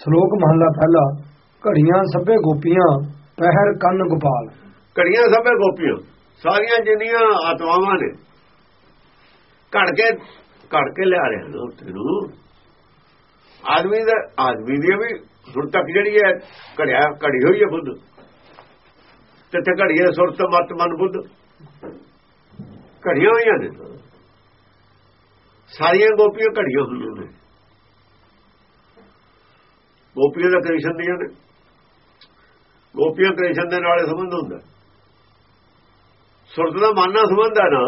ਸ਼ਲੋਕ ਮਹਲਾ ਪਹਿਲਾ, ਘੜੀਆਂ ਸਭੇ ਗੋਪੀਆਂ, ਪਹਿਰ ਕੰਨ ਗੋਪਾਲ। ਘੜੀਆਂ ਸਭੇ ਗੋਪੀਆਂ, ਸਾਰੀਆਂ ਜਿੰਨੀਆਂ ਆਤਮਾਵਾਂ ਨੇ, ਘੜ ਕੇ ਘੜ ਕੇ ਲਿਆ ਰਹੇ ਨੇ ਉੱਥੇ ਆਦਮੀ ਦਾ, ਆਦਮੀ ਦੀ ਵੀ ਹੁਣ ਤੱਕ ਜਿਹੜੀ ਹੈ, ਘੜਿਆ, ਘੜੀ ਹੋਈ ਹੈ ਬੁੱਧ। ਤੇ ਤੇ ਘੜੀਏ ਸੁਰਤ ਮਤ, ਮਨ ਬੁੱਧ। ਘੜੀਆਂ ਹੋਈਆਂ ਨੇ। ਸਾਰੀਆਂ ਗੋਪੀਆਂ ਘੜੀਆਂ ਹੋਈਆਂ ਨੇ। ਗੋਪੀਆਂ ਦਾ ਕ੍ਰਿਸ਼ਨ ਦੀਆਂ ਨੇ ਗੋਪੀਆਂ ਕ੍ਰਿਸ਼ਨ ਦੇ ਨਾਲ ਸੰਬੰਧ ਹੁੰਦਾ। ਸੁਰਤ ਦਾ ਮਨ ਨਾਲ ਸੰਬੰਧ ਹੈ ਨਾ।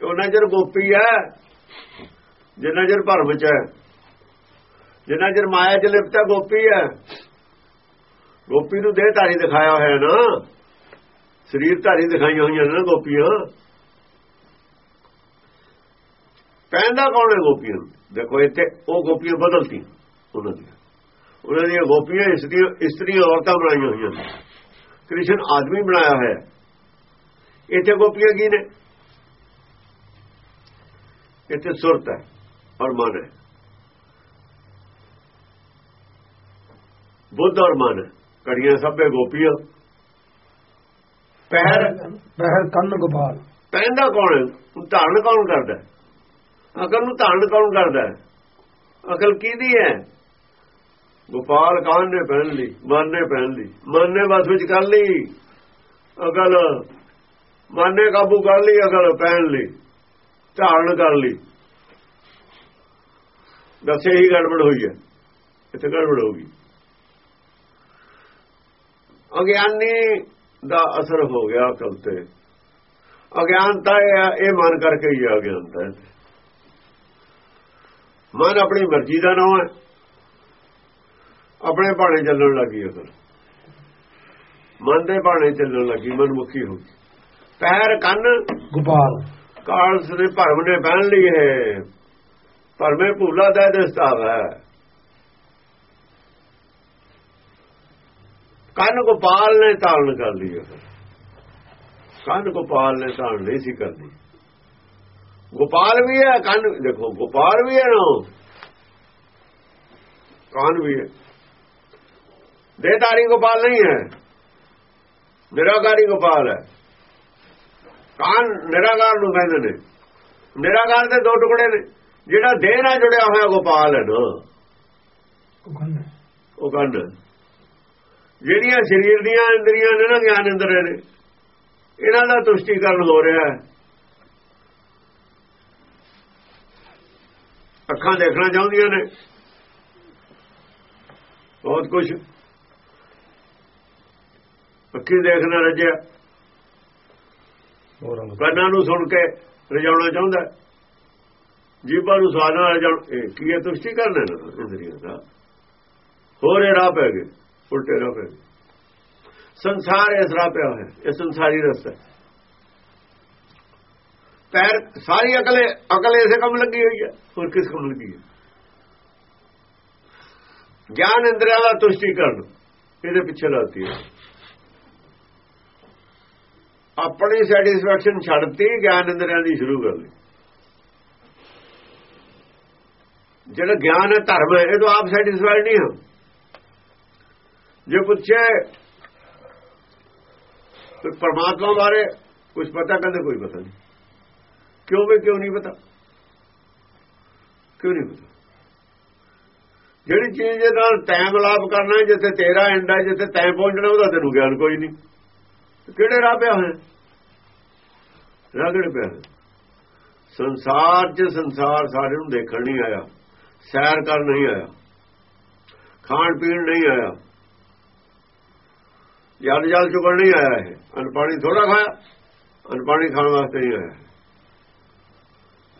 ਉਹਨਾਂ ਜਰ ਗੋਪੀ ਹੈ, ਜਿੰਨਾ ਜਰ ਭਰਮ ਚ ਹੈ, ਜਿੰਨਾ ਜਰ ਮਾਇਆ ਚ ਲਿਪਤਾ ਗੋਪੀ ਹੈ। ਗੋਪੀ ਨੂੰ ਦੇਹ ਧਾਰੀ ਦਿਖਾਇਆ ਹੋਇਆ ਨਾ। ਸਰੀਰ ਧਾਰੀ ਦਿਖਾਈਆਂ ਹੋਈਆਂ ਨੇ ਨਾ ਗੋਪੀਆਂ। ਪੈਂਦਾ ਕੌਣ ਹੈ ਗੋਪੀਆਂ ਦੇਖੋ ਇੱਥੇ ਉਹ ਗੋਪੀਆਂ ਬਦਲਤੀ ਉਹਨਾਂ ਦੀਆਂ। ਉਹਨਾਂ ਦੀਆਂ ਗੋਪੀਆਂ ਇਸਤਰੀਆਂ ਇਸਤਰੀਆਂ ਔਰਤਾਂ ਬਣਾਈਆਂ ਹੋਈਆਂ ਨੇ। ਕ੍ਰਿਸ਼ਨ ਆਦਮੀ ਬਣਾਇਆ ਹੋਇਆ ਇੱਥੇ ਗੋਪੀਆਂ ਕੀ ਨੇ? ਇੱਥੇ ਸੁਰਤ ਹੈ ਔਰ ਮਨ ਹੈ। ਬੁੱਧ ਔਰ ਮਨ ਕੜੀਆਂ ਸਭੇ ਗੋਪੀਆਂ। ਪਹਿਰ ਪਹਿਰ ਕੰਨ ਗੋਪਾਲ। ਪਹਿੰਦਾ ਕੌਣ ਹੈ? ਧਾਰਨ ਕੌਣ ਕਰਦਾ ਅਕਲ ਨੂੰ ਧਾਰਨ ਕੌਣ ਕਰਦਾ ਅਕਲ ਕਿਹਦੀ ਹੈ? ਗੋਪਾਲ ਕਾਨ ਨੇ ਪਹਿਨ ਲਈ, ਮਨ ਨੇ ਪਹਿਨ ਲਈ, ਮਨ ਨੇ ਬਸ ਵਿੱਚ ਕਰ ਲਈ। ਅਕਲ, ਮਨ ਨੇ ਕਾਬੂ ਕਰ ਲਈ, ਅਕਲ ਪਹਿਨ ਲਈ, ਧਾਰਨ ਕਰ ਲਈ। ਦੱਸੇ ਹੀ ਗੜਬੜ ਹੋਈ ਹੈ, ਇੱਥੇ ਗੜਬੜ ਹੋ ਗਈ। ਅਗਿਆਨੀ ਦਾ ਅਸਰ ਹੋ ਗਿਆ ਅਕਲ ਤੇ। ਅਗਿਆਨਤਾ ਇਹ ਮਨ ਕਰਕੇ ਹੀ ਅਗਿਆਨਤਾ। ਹੈ ਮਨ ਆਪਣੀ ਮਰਜ਼ੀ ਦਾ ਨਾਮ ਹੈ। ਆਪਣੇ ਬਾਣੇ ਚੱਲਣ ਲੱਗੀ ਅਕਲ ਮਨ ਦੇ ਬਾਣੇ ਚੱਲਣ ਲੱਗੀ ਮਨ ਮੁਖੀ ਹੋ ਗਈ। ਪੈਰ ਕੰਨ ਗੋਪਾਲ ਕਾਲਸ ਦੇ ਭਰਮ ਨੇ ਪਹਿਨ ਲਈ ਹੈ ਭਰਮੇ ਭੂਲਾ ਦਾ ਦਸਤਾਵ ਹੈ। ਕੰਨ ਗੋਪਾਲ ਨੇ ਤਾਲਨ ਕਰ ਲਈ ਹੈ ਕੰਨ ਗੋਪਾਲ ਨੇ ਤਾਲਨ ਨਹੀਂ ਸੀ ਕਰਦੀ ਗੋਪਾਲ ਵੀ ਹੈ ਕੰਨ ਦੇਖੋ ਗੋਪਾਲ ਵੀ ਹੈ ਨਾ ਕੰਨ ਵੀ ਹੈ। ਦੇਦਾਰੀ ਗੋਪਾਲ ਨਹੀਂ ਹੈ। ਨਿਰਾਕਾਰੀ ਗੋਪਾਲ ਹੈ। ਕੰਨ ਨਿਰਾਕਾਰ ਨੂੰ ਕਹਿੰਦੇ ਨੇ। ਨਿਰਾਕਾਰ ਦੇ ਦੋ ਟੁਕੜੇ ਨੇ। ਜਿਹੜਾ ਦੇਹ ਨਾਲ ਜੁੜਿਆ ਹੋਇਆ ਗੋਪਾਲ ਹੈ ਨਾ। ਉਹ ਕੰਨ ਜਿਹੜੀਆਂ ਸਰੀਰ ਦੀਆਂ ਇੰਦਰੀਆਂ ਨੇ ਨਾ ਗਿਆਨ ਇੰਦਰੀਆਂ ਨੇ ਇਹਨਾਂ ਦਾ ਤੁਸ਼ਟੀਕਰਨ ਹੋ ਰਿਹਾ ਹੈ। ਅੱਖਾਂ ਦੇਖਣਾ ਚਾਹੁੰਦੀਆਂ ਨੇ। ਬਹੁਤ ਕੁਝ ਅੱਖੀ ਦੇਖਣਾ ਰਜਿਆ। ਕੰਨਾਂ ਨੂੰ ਸੁਣ ਕੇ ਰਜਾਉਣਾ ਚਾਹੁੰਦਾ। ਜੀਬਾਂ ਨੂੰ ਸਵਾਦ ਨਾਲ ਰਜਾਉਣ ਇਹ ਕੀ ਹੈ ਤੁਸ਼ਟੀ ਕਰਨਾ ਇੰਦਰੀਆਂ ਦਾ ਹੋਰ ਇਹ ਰਾਹ ਪੈ ਗਏ ਉਲਟੇ ਰਾਹ ਪੈ ਗਏ। ਸੰਸਾਰ ਇਸ ਰਾਹ ਪਿਆ ਹੋਇਆ ਇਹ ਸੰਸਾਰੀ ਰਸਤਾ ਪੈਰ ਸਾਰੀ ਅਕਲ ਅਕਲ ਇਸੇ ਕੰਮ ਲੱਗੀ ਹੋਈ ਹੈ। ਹੋਰ ਕਿਸ ਕੰਮ ਲੱਗੀ ਹੈ? ਗਿਆਨ ਇੰਦਰੀਆਂ ਦਾ ਤੁਸ਼ਟੀਕਰਨ ਇਹਦੇ ਪਿੱਛੇ ਲੱਗਦੀ ਹੈ। ਆਪਣੀ ਸੈਟੀਸਫੈਕਸ਼ਨ ਛੱਡਤੀ, ਗਿਆਨ ਇੰਦਰੀਆਂ ਦੀ ਸ਼ੁਰੂ ਕਰ ਲਈ। ਜਿਹੜਾ ਗਿਆਨ ਹੈ, ਧਰਮ ਹੈ, ਇਹ ਤੋਂ ਆਪ ਸੈਟੀਸਫਾਈਡ ਨਹੀਂ ਹੋ ਜੇ ਪੁੱਛੇ ਪਰਮਾਤਮਾ ਬਾਰੇ ਕੁਝ ਪਤਾ, ਕਹਿੰਦੇ ਕੋਈ ਪਤਾ ਨਹੀਂ। ਕਿਉਂ ਵੀ ਕਿਉਂ ਨਹੀਂ ਪਤਾ? ਕਿਉਂ ਨਹੀਂ ਪਤਾ? ਜਿਹੜੀ ਚੀਜ਼ ਦੇ ਨਾਲ ਟਾਈਮ ਲਾਪ ਕਰਨਾ ਜਿੱਥੇ ਤੇਰਾ ਐਂਡ ਹੈ ਜਿੱਥੇ ਤੈਂ ਪਹੁੰਚਣਾ, ਉਹਦਾ ਤੈਨੂੰ ਗਿਆਨ ਕੋਈ ਨਹੀਂ। ਕਿਹੜੇ ਰਾਹ ਪਿਆ ਹੋਇਆ? ਰਾਹ ਕਿਹੜੇ ਪਿਆ ਸੰਸਾਰ 'ਚ ਸੰਸਾਰ ਸਾਰੇ ਨੂੰ ਦੇਖਣ ਨਹੀਂ ਆਇਆ। ਸੈਰ ਕਰਨ ਨਹੀਂ ਆਇਆ। ਖਾਣ ਪੀਣ ਨਹੀਂ ਆਇਆ। ਜਲ ਜਲ ਚੁਗਣ ਨਹੀਂ ਆਇਆ ਇਹ। ਅਨ ਪਾਣੀ ਥੋੜਾ ਖਾਇਆ। ਅਨ ਪਾਣੀ ਖਾਣ ਵਾਸਤੇ ਨਹੀਂ ਆਇਆ।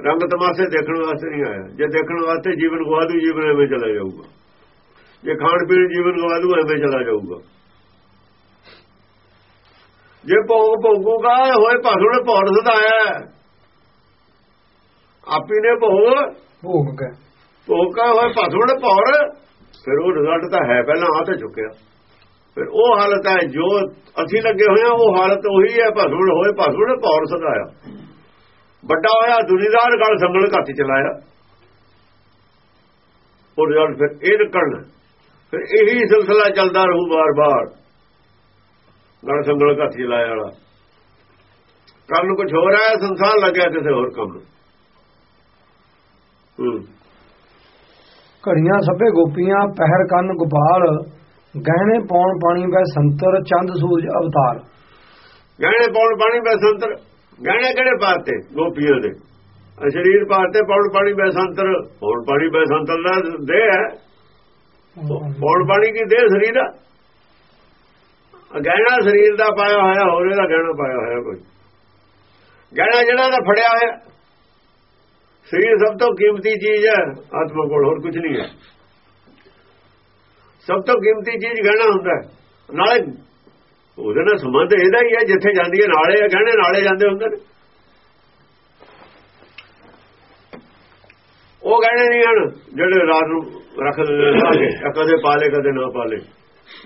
ਰੰਗ ਤਮਾਸ਼ੇ ਦੇਖਣ ਵਾਸਤੇ ਨਹੀਂ ਆਇਆ। ਜੇ ਦੇਖਣ ਵਾਸਤੇ ਜੀਵਨ ਗਵਾ ਦੂ ਜੀਵਨ ਐਵੇਂ ਚਲਾ ਜਾਊਗਾ। ਜੇ ਖਾਣ ਪੀਣ ਜੀਵਨ ਗਵਾ ਦੂ ਐਵੇਂ ਚਲਾ ਜਾਊਗਾ। ਜੇ ਭੋਗ ਭੋਗੂਗਾ ਹੋਏ ਭਾਸੁੜ ਭੌਰ ਸਦਾਇਆ। ਆਪੀ ਨੇ ਭੋਗ ਭੋਗ ਕੇ। ਭੋਗਾ ਹੋਏ ਭਾਸੁੜ ਭੌਰ ਫਿਰ ਉਹ ਰਿਜ਼ਲਟ ਤਾਂ ਹੈ ਪਹਿਲਾਂ ਆ ਤੇ ਚੁੱਕਿਆ। ਫਿਰ ਉਹ ਹਾਲਤ ਹੈ ਜੋ ਅਸੀਂ ਲੱਗੇ ਹੋਏ ਆ ਉਹ ਹਾਲਤ ਉਹੀ ਹੈ ਭਾਸੁੜ ਹੋਏ ਭਾਸੁੜ ਭੌਰ ਸਦਾਇਆ। ਵੱਡਾ ਹੋਇਆ ਦੁਨੀਦਾਰ ਗਲ ਸੰਗਲ ਘੱਟ ਚਲਾਇਆ। ਉਹ ਰਿਜ਼ਲਟ ਫਿਰ ਇਹ ਨਿਕਲਣਾ। ਫਿਰ ਇਹੀ ਸਿਲਸਿਲਾ ਚੱਲਦਾ ਰਹੂ ਬਾਰ-ਬਾਰ ਗੜ ਸੰਗਲ ਘਾਤੀ ਲਾਇਆ ਵਾਲਾ। ਕਰਨ ਕੁਝ ਹੋ ਰਿਹਾ ਹੈ ਸੰਸਾਰ ਲੱਗਿਆ ਕਿਸੇ ਹੋਰ ਕੰਮ। ਹੂੰ। ਘੜੀਆਂ ਸਭੇ ਗੋਪੀਆਂ ਪਹਿਰ ਕੰਨ ਗੋਪਾਲ ਗਹਿਣੇ ਪੌਣ ਪਾਣੀ ਵੈ ਸੰਤਰ ਚੰਦ ਸੂਰਜ ਅਵਤਾਰ। ਗਹਿਣੇ ਪੌਣ ਪਾਣੀ ਬੈਸੰਤਰ ਗਹਿਣੇ ਕਿਹੜੇ ਪਾਤੇ? ਗੋਪੀਆਂ ਦੇ। ਆਹ ਸਰੀਰ ਪਾਤੇ ਪੌਣ ਪਾਣੀ ਬੈਸੰਤਰ ਪੌਣ ਪਾਣੀ ਬੈਸੰਤਰ ਦਾ ਦੇ ਹੈ। ਪੌਣ ਪਾਣੀ ਕੀ ਦੇ ਸਰੀਰ? ਦਾ ਗਹਿਣਾ ਸਰੀਰ ਦਾ ਪਾਇਆ ਹੋਇਆ, ਹੋਰ ਇਹਦਾ ਗਹਿਣਾ ਪਾਇਆ ਹੋਇਆ ਕੋਈ। ਗਹਿਣਾ ਜਿਹੜਾ ਦਾ ਫੜਿਆ ਹੋਇਆ। ਸਰੀਰ ਸਭ ਤੋਂ ਕੀਮਤੀ ਚੀਜ਼ ਹੈ, ਆਤਮਾ ਕੋਲ ਹੋਰ ਕੁਝ ਨਹੀਂ ਹੈ। ਸਭ ਤੋਂ ਕੀਮਤੀ ਚੀਜ਼ ਗਹਿਣਾ ਹੁੰਦਾ ਨਾਲੇ ਉਹਦੇ ਨਾਲ ਸੰਬੰਧ ਇਹਦਾ ਹੀ ਹੈ, ਜਿੱਥੇ ਜਾਂਦੀ ਹੈ ਨਾਲੇ ਆ, ਗਹਿਣੇ ਨਾਲੇ ਜਾਂਦੇ ਹੁੰਦੇ ਨੇ। ਉਹ ਗਹਿਣੇ ਨਹੀਂ ਹਨ ਜਿਹੜੇ ਰਾਤ ਨੂੰ ਰੱਖ ਦਿੰਦੇ ਨੇ ਲਾ ਕੇ ਕਦੇ ਪਾਲੇ, ਕਦੇ ਨਾ ਪਾਲੇ।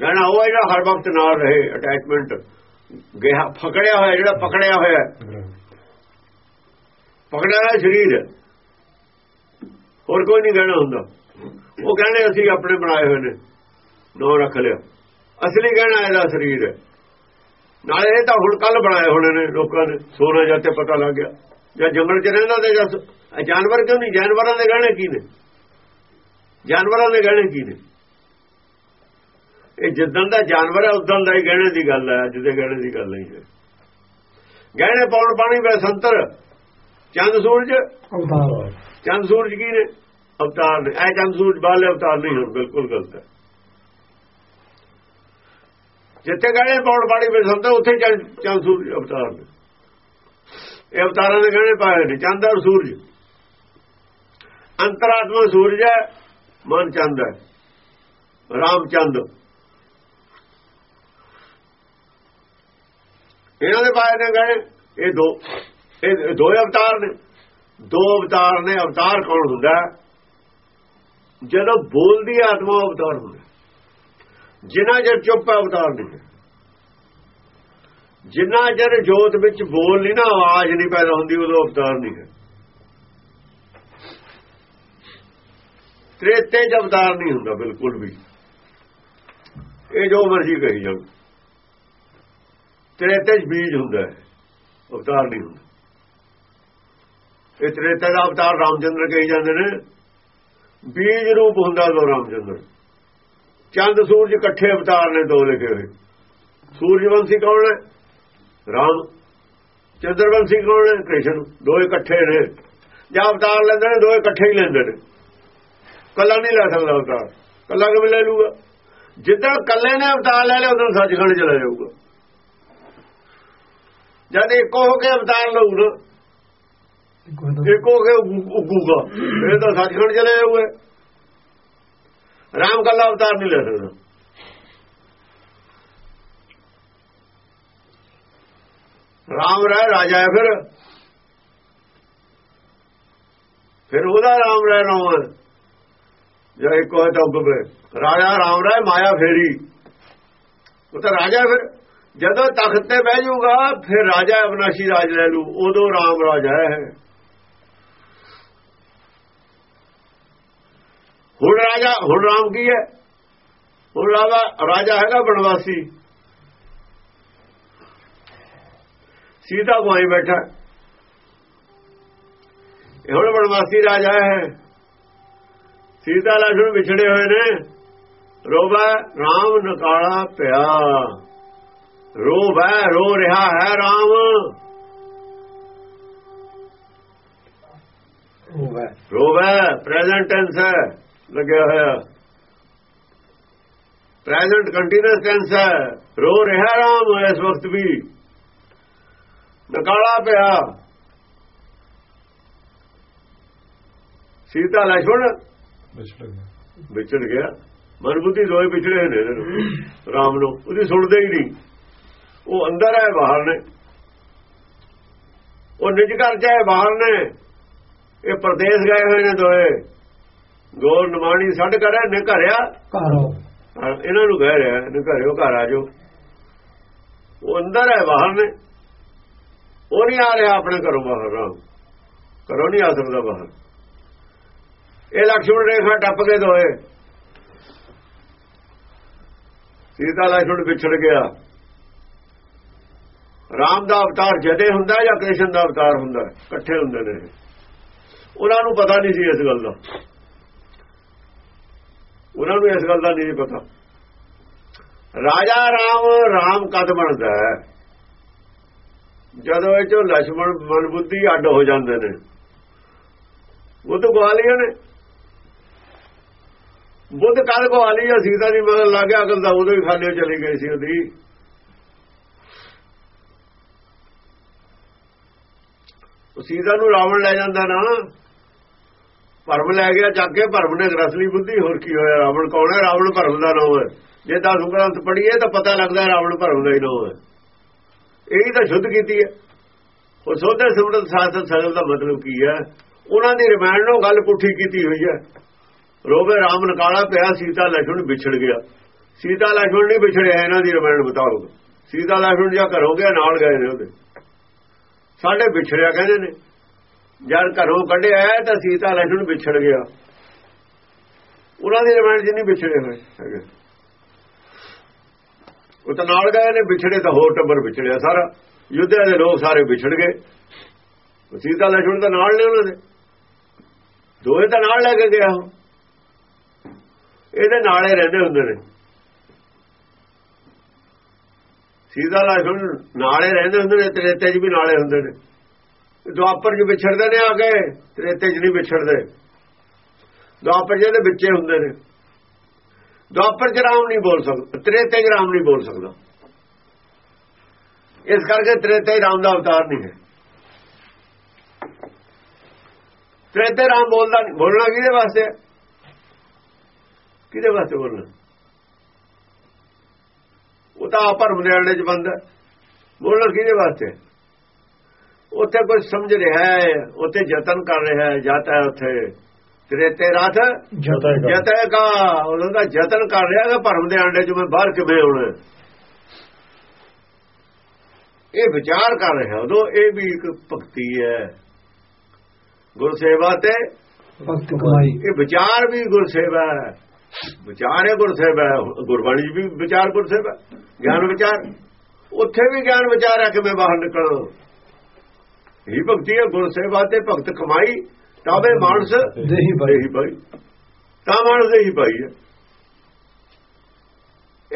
ਗਹਿਣਾ ਉਹ ਜਿਹੜਾ ਹਰ ਵਕਤ ਨਾਲ ਰਹੇ ਅਟੈਚਮੈਂਟ ਗਿਆ ਫਕੜਿਆ ਹੋਇਆ, ਜਿਹੜਾ ਪਕੜਿਆ ਹੋਇਆ ਪਕੜਿਆ ਹੋਇਆ ਸਰੀਰ ਹੋਰ ਕੋਈ ਨਹੀਂ ਗਹਿਣਾ ਹੁੰਦਾ। ਉਹ ਗਹਿਣੇ ਅਸੀਂ ਆਪਣੇ ਬਣਾਏ ਹੋਏ ਨੇ, ਨੋ ਰੱਖ ਲਿਆ। ਅਸਲੀ ਗਹਿਣਾ ਇਹਦਾ ਸਰੀਰ ਹੈ। ਨਾਲੇ ਇਹ ਤਾਂ ਹੁਣ ਕੱਲ ਬਣਾਏ ਹੋਣੇ ਨੇ ਲੋਕਾਂ ਨੇ ਸੋਨਾ ਜਾਂਦੇ ਪਤਾ ਲੱਗ ਗਿਆ। ਜਾਂ ਜੰਗਲ 'ਚ ਰਹਿੰਦਾ ਤੇ ਜਾਂ ਸ- ਇਹ ਜਾਨਵਰ ਕਿਉਂ ਨਹੀਂ? ਜਾਨਵਰਾਂ ਦੇ ਗਹਿਣੇ ਕੀ ਨੇ? ਜਾਨਵਰਾਂ ਦੇ ਗਹਿਣੇ ਕੀ ਨੇ? ਇਹ ਜਿੱਦਣ ਦਾ ਜਾਨਵਰ ਹੈ ਉਦੋਂ ਦਾ ਹੀ ਗਹਿਣੇ ਦੀ ਗੱਲ ਹੈ ਅੱਜ ਦੇ ਗਹਿਣੇ ਦੀ ਗੱਲ ਨਹੀਂ ਹੈ। ਗਹਿਣੇ ਪਾਉਣ ਪਾਣੀ ਵੇ ਸੰਤਰ ਚੰਦ ਸੂਰਜ। ਅਵਤਾਰ। ਚੰਦ ਸੂਰਜ ਕੀ ਨੇ? ਅਵਤਾਰ ਨੇ। ਐ ਚੰਦ ਸੂਰਜ ਬਾਲੇ ਅਵਤਾਰ ਨਹੀਂ ਬਿਲਕੁਲ ਗਲਤ ਹੈ। ਜਿੱਥੇ ਗਹਿਣੇ ਪਾਉਣ ਪਾਣੀ ਵੇ ਸੰਤਰ ਉੱਥੇ ਚੰਦ ਸੂਰਜ ਅਵਤਾਰ ਨੇ। ਇਹ ਅਵਤਾਰਾਂ ਦੇ ਗਹਿਣੇ ਪਾਏ ਨੇ? ਚੰਦ ਔਰ ਸੂਰਜ। ਅੰਤਰਾਤਮਾ ਸੂਰਜ ਹੈ, ਮਨ ਚੰਦ ਹੈ। ਰਾਮ ਚੰਦ ਇਹਨਾਂ ਦੇ ਪਾਏ ਨੇ ਗਹਿਣੇ ਇਹ ਦੋ। ਇਹ ਦੋ ਅਵਤਾਰ ਨੇ। ਦੋ ਅਵਤਾਰ ਨੇ। ਅਵਤਾਰ ਕੌਣ ਹੁੰਦਾ? ਜਦੋਂ ਬੋਲਦੀ ਆਤਮਾ ਅਵਤਾਰ ਹੁੰਦਾ। ਜਿੰਨਾ ਜਿਨ੍ਹਾਂ ਜਰ ਚੁੱਪ ਹੈ ਅਵਤਾਰ ਨਹੀਂ ਹੈ। ਜਿੰਨਾ ਜਰ ਜੋਤ ਵਿੱਚ ਬੋਲ ਨਹੀਂ ਨਾ, ਆਵਾਜ਼ ਨਹੀਂ ਪੈਦਾ ਹੁੰਦੀ, ਉਦੋਂ ਅਵਤਾਰ ਨਹੀਂ ਹੈ ਤ੍ਰੇਤੇ ਚ ਅਵਤਾਰ ਨਹੀਂ ਹੁੰਦਾ, ਬਿਲਕੁਲ ਵੀ। ਇਹ ਜੋ ਮਰਜ਼ੀ ਕਹੀ ਜਾਓ। ਤ੍ਰੇਤੇ ਚ ਬੀਜ ਹੁੰਦਾ ਹੈ, ਅਵਤਾਰ ਨਹੀਂ ਹੁੰਦਾ। ਇਹ ਤ੍ਰੇਤੇ ਦਾ ਅਵਤਾਰ ਰਾਮਚੰਦਰ ਕਹੀ ਜਾਂਦੇ ਨੇ। ਬੀਜ ਰੂਪ ਹੁੰਦਾ ਦੋ ਰਾਮਚੰਦਰ। ਚੰਦ ਸੂਰਜ ਇਕੱਠੇ ਅਵਤਾਰ ਨੇ ਦੋ ਲਿਖੇ ਹੋਏ। ਸੂਰਜਵੰਸ਼ੀ ਕੌਣ ਹੈ? ਰਾਮ। ਚੰਦਰਵੰਸ਼ੀ ਕੌਣ ਹੈ? ਕ੍ਰਿਸ਼ਨ। ਦੋ ਇਕੱਠੇ ਨੇ। ਜਾਂ ਅਵਤਾਰ ਲੈਂਦੇ ਨੇ ਦੋ ਇਕੱਠੇ ਹੀ ਲੈਂਦੇ ਨੇ। ਕੱਲਾ ਨਹੀਂ ਲੈ ਸਕਦਾ ਅਵਤਾਰ। ਕੱਲਾ ਕਿਵੇਂ ਲੈ ਲੂਗਾ ਜਿੱਦਾਂ ਕੱਲੇ ਨੇ ਅਵਤਾਰ ਲੈ ਲਿਆ ਉਦੋਂ ਸੱਚਖੰਡ ਚਲਾ ਜਾਊਗਾ। ਜਦ ਇੱਕੋ ਹੋ ਕੇ ਅਵਤਾਰ ਲਊ ਨਾ ਇੱਕੋ ਹੋ ਕੇ ਉੱਗੂ- ਉੱਗੂਗਾ। ਇਹ ਤਾਂ ਸੱਚਖੰਡ ਚਲੇ ਜਾਊਗਾ। ਰਾਮ ਕੱਲਾ ਅਵਤਾਰ ਨਹੀਂ ਲੈ ਸਕਦਾ ਰਾਮ ਰਹਿ, ਰਾਜਾ ਹੈ ਫਿਰ। ਫਿਰ ਉਹਦਾ ਰਾਮ ਰਹਿ ਨਾਮ ਹੈ। ਜੇ ਇੱਕ ਹੋਏ ਪਏ। ਰਾਜਾ ਰਾਮ ਰਾਏ ਮਾਇਆ ਫੇਰੀ। ਉਹ ਤਾਂ ਰਾਜਾ ਫਿਰ। ਜਦੋਂ ਤਖਤ ਤੇ ਬਹਿ ਜਾਊਗਾ, ਫਿਰ ਰਾਜਾ ਅਬਨਾਸ਼ੀ ਰਾਜ ਲੈ ਲੂ ਉਦੋਂ ਰਾਮ ਰਾਜਾ ਹੈ। ਹੁਣ ਰਾਜਾ ਹੁਣ ਰਾਮ ਕੀ ਹੈ ਹੁਣ ਰਾਜਾ ਰਾਜਾ ਹੈਗਾ ਬਣਵਾਸੀ ਸੀਤਾ ਕੋਈ ਬੈਠਾ ਇਹ ਹੁਣ ਬਣਵਾਸੀ ਰਾਜਾ ਹੈ ਸੀਤਾ ਲਖਣ ਵਿਛੜੇ ਹੋਏ ਨੇ ਰੋਵਾ ਰਾਮ ਨਕਾਲਾ ਪਿਆ ਰੋਵਾ ਰੋ ਰਿਹਾ ਹੈ ਰਾਮ ਰੋਵਾ ਰੋਵਾ ਪ੍ਰੈਜ਼ੈਂਟ ਟੈਂਸ ਹੈ ਲੱਗਿਆ ਹੋਇਆ। ਪ੍ਰੈਜ਼ੈਂਟ ਕੰਟੀਨਿਊਸ ਟੈਂਸ ਹੈ। ਰੋ ਰਿਹਾ ਰਾਮ ਇਸ ਵਕਤ ਵੀ। ਨਕਾਲਾ ਪਿਆ। ਸੀਤਾ ਲਛਣ ਵਿਛੜ ਗਿਆ। ਮਨ ਮਨਬੁੱਧੀ ਦੋਏ ਵਿਛੜੇ ਨੇ ਰਾਮ ਨੂੰ। ਉਹਦੀ ਸੁਣਦੇ ਹੀ ਨਹੀਂ। ਉਹ ਅੰਦਰ ਹੈ ਬਾਹਰ ਨੇ। ਉਹ ਨਿਜ ਘਰ ਚ ਹੈ ਬਾਹਰ ਨੇ। ਇਹ ਪਰਦੇਸ ਗਏ ਹੋਏ ਨੇ ਦੋਏ ਗੋਰ ਨਿਮਾਣੀ ਛੱਡ ਕਰੇ ਨੇ ਘਰਿਆ ਘਰੋ ਇਹਨਾਂ ਨੂੰ ਕਹਿ ਰਿਹਾ ਨੇ ਘਰਿਓ ਘਰ ਆ ਜਾਓ। ਉਹ ਅੰਦਰ ਹੈ ਬਾਹਰ ਨੇ। ਉਹ ਨਹੀਂ ਆ ਰਿਹਾ ਆਪਣੇ ਘਰੋਂ ਬਾਹਰ ਘਰੋਂ ਨਹੀਂ ਆ ਸਕਦਾ ਬਾਹਰ। ਇਹ ਲక్ష్ਮਣ ਰੇਖਾ ਟੱਪ ਕੇ ਦੋਏ। ਸੀਤਾ ਲక్ష్ਮਣ ਵਿਛੜ ਗਿਆ। ਰਾਮ ਦਾ ਅਵਤਾਰ ਜਦੇ ਹੁੰਦਾ ਜਾਂ ਕ੍ਰਿਸ਼ਨ ਦਾ ਅਵਤਾਰ ਹੁੰਦਾ ਇਕੱਠੇ ਹੁੰਦੇ ਨੇ ਉਹਨਾਂ ਨੂੰ ਪਤਾ ਨਹੀਂ ਸੀ ਇਸ ਗੱਲ ਦਾ। ਉਹਨਾਂ ਨੂੰ ਇਸ ਗੱਲ ਦਾ ਨਹੀਂ ਪਤਾ। ਰਾਜਾ ਰਾਮ ਰਾਮ ਕਦ ਬਣਦਾ ਹੈ? ਜਦੋਂ ਇਹ ਚੋਂ ਲਛਮਣ ਮਨ ਬੁੱਧੀ ਅੱਡ ਹੋ ਜਾਂਦੇ ਨੇ। ਉਹ ਤਾਂ ਗਵਾਲੀਆਂ ਨੇ। ਬੁੱਧ ਕਦ ਗਵਾਲੀ ਆ? ਸੀਤਾ ਦੀ ਮਦਦ ਲੱਗ ਗਿਆ ਅਗਲ ਦਾ ਉਦੋਂ ਹੀ ਖਾਲੇ ਚਲੀ ਗਈ ਸੀ ਉਹਦੀ। ਉਹ ਸੀਤਾ ਨੂੰ ਰਾਵਣ ਲੈ ਜਾਂਦਾ ਨਾ। ਭਰਮ ਲੈ ਗਿਆ ਜਾ ਕੇ ਭਰਮ ਨੇ ਗ੍ਰਸ ਬੁੱਧੀ, ਹੋਰ ਕੀ ਹੋਇਆ? ਰਾਵਣ ਕੌਣ ਹੈ? ਰਾਵਣ ਭਰਮ ਦਾ ਨਾਮ ਹੈ। ਜੇ ਤਾਂ ਸੁਗ੍ਰੰਥ ਪੜੀਏ ਤਾਂ ਪਤਾ ਲੱਗਦਾ ਰਾਵਣ ਭਰਮ ਦਾ ਹੀ ਨਾਮ ਹੈ। ਇਹੀ ਤਾਂ ਸ਼ੁੱਧ ਕੀਤੀ ਹੈ। ਉਹ ਸੋਧੇ ਸਿਮਰਨ ਸਾਧਨ ਸਗਲ ਦਾ ਮਤਲਬ ਕੀ ਹੈ? ਉਹਨਾਂ ਦੀ ਰਿਮਾਂਡ ਨੂੰ ਗੱਲ ਪੁੱਠੀ ਕੀਤੀ ਹੋਈ ਹੈ। ਰੋਵੇ ਰਾਮ ਨਕਾਲਾ ਪਿਆ, ਸੀਤਾ ਲਖਣ ਵਿਛੜ ਗਿਆ। ਸੀਤਾ ਲਖਣ ਨਹੀਂ ਵਿਛੜਿਆ, ਇਹਨਾਂ ਦੀ ਰਿਮਾਂਡ ਬਤਾਓ ਸੀਤਾ ਲਖਣ ਜਾਂ ਘਰੋਂ ਗਿਆ, ਨਾਲ ਗਏ ਨੇ ਉਹਦੇ। ਸਾਡੇ ਵਿਛੜਿਆ ਕਹਿੰਦੇ ਨੇ। ਜਦ ਘਰੋਂ ਕੱਢਿਆ ਤਾਂ ਸੀਤਾ ਲక్ష్ਮਣ ਵਿਛੜ ਗਿਆ। ਉਹਨਾਂ ਦੇ ਰਵਣ ਜਿੰਨੀ ਵਿਛੜੇ ਹੋਏ ਹੈਗੇ। ਉਹ ਤਾਂ ਨਾਲ ਗਏ ਨੇ, ਵਿਛੜੇ ਤਾਂ ਹੋਰ ਟੱਬਰ ਵਿਛੜਿਆ ਸਾਰਾ। ਯੁੱਧਿਆ ਦੇ ਲੋਕ ਸਾਰੇ ਵਿਛੜ ਗਏ। ਸੀਤਾ ਲక్ష్ਮਣ ਤਾਂ ਨਾਲ ਨੇ ਉਹਨਾਂ ਦੇ। ਦੋਏ ਤਾਂ ਨਾਲ ਲੈ ਕੇ ਗਿਆ ਇਹਦੇ ਨਾਲੇ ਰਹਿੰਦੇ ਹੁੰਦੇ ਨੇ। ਸੀਤਾ ਲక్ష్ਮਣ ਨਾਲੇ ਰਹਿੰਦੇ ਹੁੰਦੇ ਨੇ ਤੇਰੇ ਤੇਜ ਵੀ ਨਾਲੇ ਹੁੰਦੇ ਨੇ। ਦੁਆਪਰ 'ਚ ਵਿਛੜਦੇ ਨੇ ਆ ਕੇ ਤ੍ਰੇਤੇ 'ਚ ਨਹੀਂ ਵਿਛੜਦੇ। ਦੁਆਪਰ ਜਿਹਦੇ ਵਿੱਚੇ ਹੁੰਦੇ ਨੇ। ਦੁਆਪਰ 'ਚ ਰਾਮ ਨਹੀਂ ਬੋਲ ਸਕਦਾ ਤ੍ਰੇਤੇ 'ਚ ਰਾਮ ਨਹੀਂ ਬੋਲ ਸਕਦਾ। ਇਸ ਕਰਕੇ ਤ੍ਰੇਤੇ ਰਾਮ ਦਾ ਅਵਤਾਰ ਨਹੀਂ ਹੈ। ਤ੍ਰੇਤੇ ਰਾਮ ਬੋਲਦਾ ਨਹੀਂ, ਬੋਲਣਾ ਕਿਹਦੇ ਵਾਸਤੇ ਕਿਹਦੇ ਵਾਸਤੇ ਬੋਲਣਾ? ਉਹ ਤਾਂ ਭਰਮ ਦੇ ਅੰਡੇ 'ਚ ਬੰਦ ਹੈ। ਬੋਲਣਾ ਕਿਹਦੇ ਵਾਸਤੇ ਉੱਥੇ ਕੋਈ ਸਮਝ ਰਿਹਾ ਹੈ ਉੱਥੇ ਯਤਨ ਕਰ ਰਿਹਾ ਹੈ ਜਾਤਾ ਹੈ ਉੱਥੇ। ਤ੍ਰੇਤੇ ਰਾਤ ਜਤੈ ਕਾ? ਉਹਨਾਂ ਦਾ ਯਤਨ ਕਰ ਰਿਹਾ ਹੈ ਭਰਮ ਦੇ ਅੰਡੇ 'ਚ ਮੈਂ ਬਾਹਰ ਕਿਵੇਂ ਆਉਣਾ ਇਹ ਵਿਚਾਰ ਕਰ ਰਿਹਾ ਉਦੋਂ ਇਹ ਵੀ ਇੱਕ ਭਗਤੀ ਹੈ। ਗੁਰ ਸੇਵਾ ਤੇ ਭਗਤ ਕਮਾਈ। ਇਹ ਵਿਚਾਰ ਵੀ ਗੁਰ ਸੇਵਾ ਹੈ। ਵਿਚਾਰ ਹੈ ਗੁਰ ਸੇਵਾ ਗੁਰਬਾਣੀ ਵੀ ਵਿਚਾਰ ਗੁਰ ਸੇਵਾ ਗਿਆਨ ਵਿਚਾਰ। ਉੱਥੇ ਵੀ ਗਿਆਨ ਵਿਚਾਰ ਹੈ ਕਿ ਮੈਂ ਬਾਹਰ ਨਿਕਲਾਂ ਇਹ ਭਗਤੀ ਹੈ ਗੁਰ ਸੇਵਾ ਤੇ ਭਗਤ ਕਮਾਈ ਤਾਵੇ ਮਾਨਸ ਦੇਹੀ ਭਾਈ। ਭਾਈ। ਤਾਂ ਮਾਨਸ ਦੇਹੀ ਭਾਈ ਹੈ।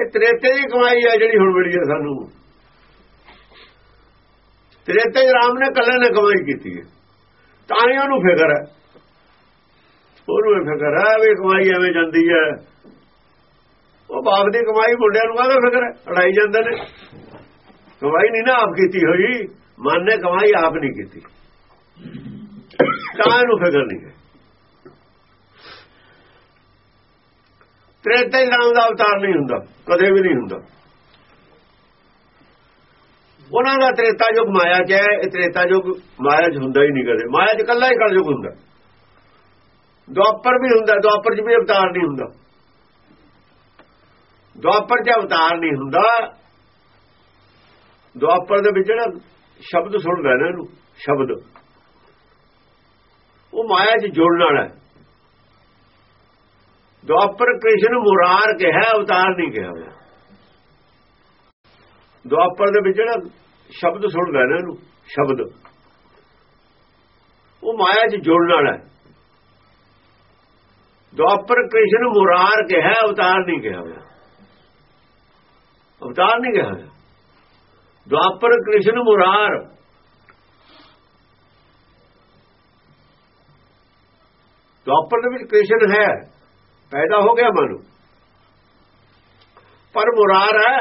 ਇਹ ਤ੍ਰੇਤੇ ਦੀ ਕਮਾਈ ਹੈ ਜਿਹੜੀ ਹੁਣ ਮਿਲੀ ਹੈ ਸਾਨੂੰ। ਤ੍ਰੇਤੇ ਰਾਮ ਨੇ ਕੱਲੇ ਨੇ ਕਮਾਈ ਕੀਤੀ ਹੈ। ਤਾਂ ਹੀ ਉਹਨੂੰ ਫਿਕਰ ਹੈ। ਉਹਨੂੰ ਇਹ ਫਿਕਰ ਹੈ ਵੀ ਕਮਾਈ ਐਵੇਂ ਜਾਂਦੀ ਹੈ। ਉਹ ਬਾਪ ਦੀ ਕਮਾਈ ਮੁੰਡਿਆਂ ਨੂੰ ਕਾਹਦਾ ਫਿਕਰ ਹੈ? ਲੜਾਈ ਜਾਂਦੇ ਨੇ। ਕਮਾਈ ਨਹੀਂ ਨਾ ਆਪ ਕੀਤੀ ਹੋਈ। ਮਨ ਨੇ ਕਮਾਈ ਆਪ ਨਹੀਂ ਕੀਤੀ। ਤਾਂ ਇਹਨੂੰ ਫਿਕਰ ਨਹੀਂ ਹੈ? ਤ੍ਰੇਤੇ ਨਾਮ ਦਾ ਅਵਤਾਰ ਨਹੀਂ ਹੁੰਦਾ, ਕਦੇ ਵੀ ਨਹੀਂ ਹੁੰਦਾ। ਉਹਨਾਂ ਦਾ ਤ੍ਰੇਤਾ ਯੁਗ ਮਾਇਆ ਚ ਹੈ, ਇਹ ਤ੍ਰੇਤਾ ਯੁਗ ਮਾਇਆ ਚ ਹੁੰਦਾ ਹੀ ਨਹੀਂ ਕਦੇ। ਮਾਇਆ ਚ ਕੱਲਾ ਹੀ ਕਲਯੁਗ ਹੁੰਦਾ। ਦੁਆਪਰ ਵੀ ਹੁੰਦਾ, ਦੁਆਪਰ ਚ ਵੀ ਅਵਤਾਰ ਨਹੀਂ ਹੁੰਦਾ। ਦੁਆਪਰ ਚ ਅਵਤਾਰ ਨਹੀਂ ਹੁੰਦਾ। ਦੁਆਪਰ ਦੇ ਵਿੱਚ ਜਿਹੜਾ ਸ਼ਬਦ ਸੁਣਦਾ ਨਾ ਇਹਨੂੰ, ਸ਼ਬਦ। ਉਹ ਮਾਇਆ ਚ ਜੁੜਨ ਵਾਲਾ ਦੁਆਪਰ ਕ੍ਰਿਸ਼ਨ ਮੁਰਾਰ ਕਿਹਾ, ਅਵਤਾਰ ਨਹੀਂ ਕਿਹਾ ਹੋਇਆ। ਦੁਆਪਰ ਦੇ ਵਿੱਚ ਜਿਹੜਾ ਸ਼ਬਦ ਸੁਣਦਾ ਨਾ ਇਹਨੂੰ, ਸ਼ਬਦ। ਉਹ ਮਾਇਆ 'ਚ ਜੁੜਨ ਵਾਲਾ ਦੁਆਪਰ ਕ੍ਰਿਸ਼ਨ ਮੁਰਾਰ ਕਿਹਾ, ਅਵਤਾਰ ਨਹੀਂ ਕਿਹਾ ਹੋਇਆ। ਅਵਤਾਰ ਨਹੀਂ ਕਿਹਾ ਹੋਇਆ। ਦੁਆਪਰ ਕ੍ਰਿਸ਼ਨ ਮੁਰਾਰ ਦੁਆਪਰ ਦੇ ਵਿੱਚ ਕ੍ਰਿਸ਼ਨ ਹੈ ਪੈਦਾ ਹੋ ਗਿਆ ਮਨੁ ਪਰ ਮੁਰਾਰ ਹੈ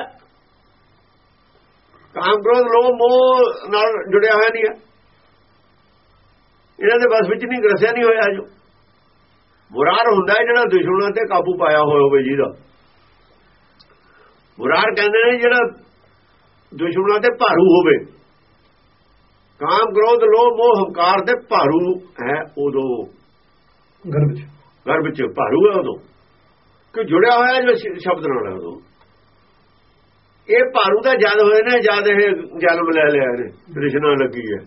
ਕਾਮ ਕ੍ਰੋਧ ਲੋਭ ਮੋਹ ਨਾਲ ਜੁੜਿਆ ਹੋਇਆ ਨਹੀਂ ਹੈ ਇਹਨਾਂ ਦੇ ਬਸ ਵਿੱਚ ਨਹੀਂ ਗਰਸਿਆ ਨਹੀਂ ਹੋਇਆ ਜੋ ਮੁਰਾਰ ਹੁੰਦਾ ਹੈ ਜਿਹੜਾ ਦੁਸ਼ਮਣਾਂ ਤੇ ਕਾਬੂ ਪਾਇਆ ਹੋਇਆ ਹੋਵੇ ਜਿਹਦਾ ਮੁਰਾਰ ਕਹਿੰਦੇ ਨੇ ਜਿਹੜਾ ਦੁਸ਼ਮਣਾਂ ਤੇ ਭਾਰੂ ਹੋਵੇ। ਕਾਮ ਕ੍ਰੋਧ ਲੋਭ ਮੋਹ ਹੰਕਾਰ ਦੇ ਭਾਰੂ ਹੈ ਉਦੋਂ। ਗਰਭ ਚ। ਗਰਭ ਚ ਭਾਰੂ ਹੈ ਉਦੋਂ। ਕਿ ਜੁੜਿਆ ਹੋਇਆ ਜੋ ਸ਼ਬਦ ਨਾਲ ਹੈ ਉਦੋਂ। ਇਹ ਭਾਰੂ ਦਾ ਜਦ ਹੋਏ ਨੇ ਜਦ ਇਹ ਜਨਮ ਲੈ ਲਿਆ ਨੇ ਤ੍ਰਿਸ਼ਨਾ ਲੱਗੀ ਹੈ।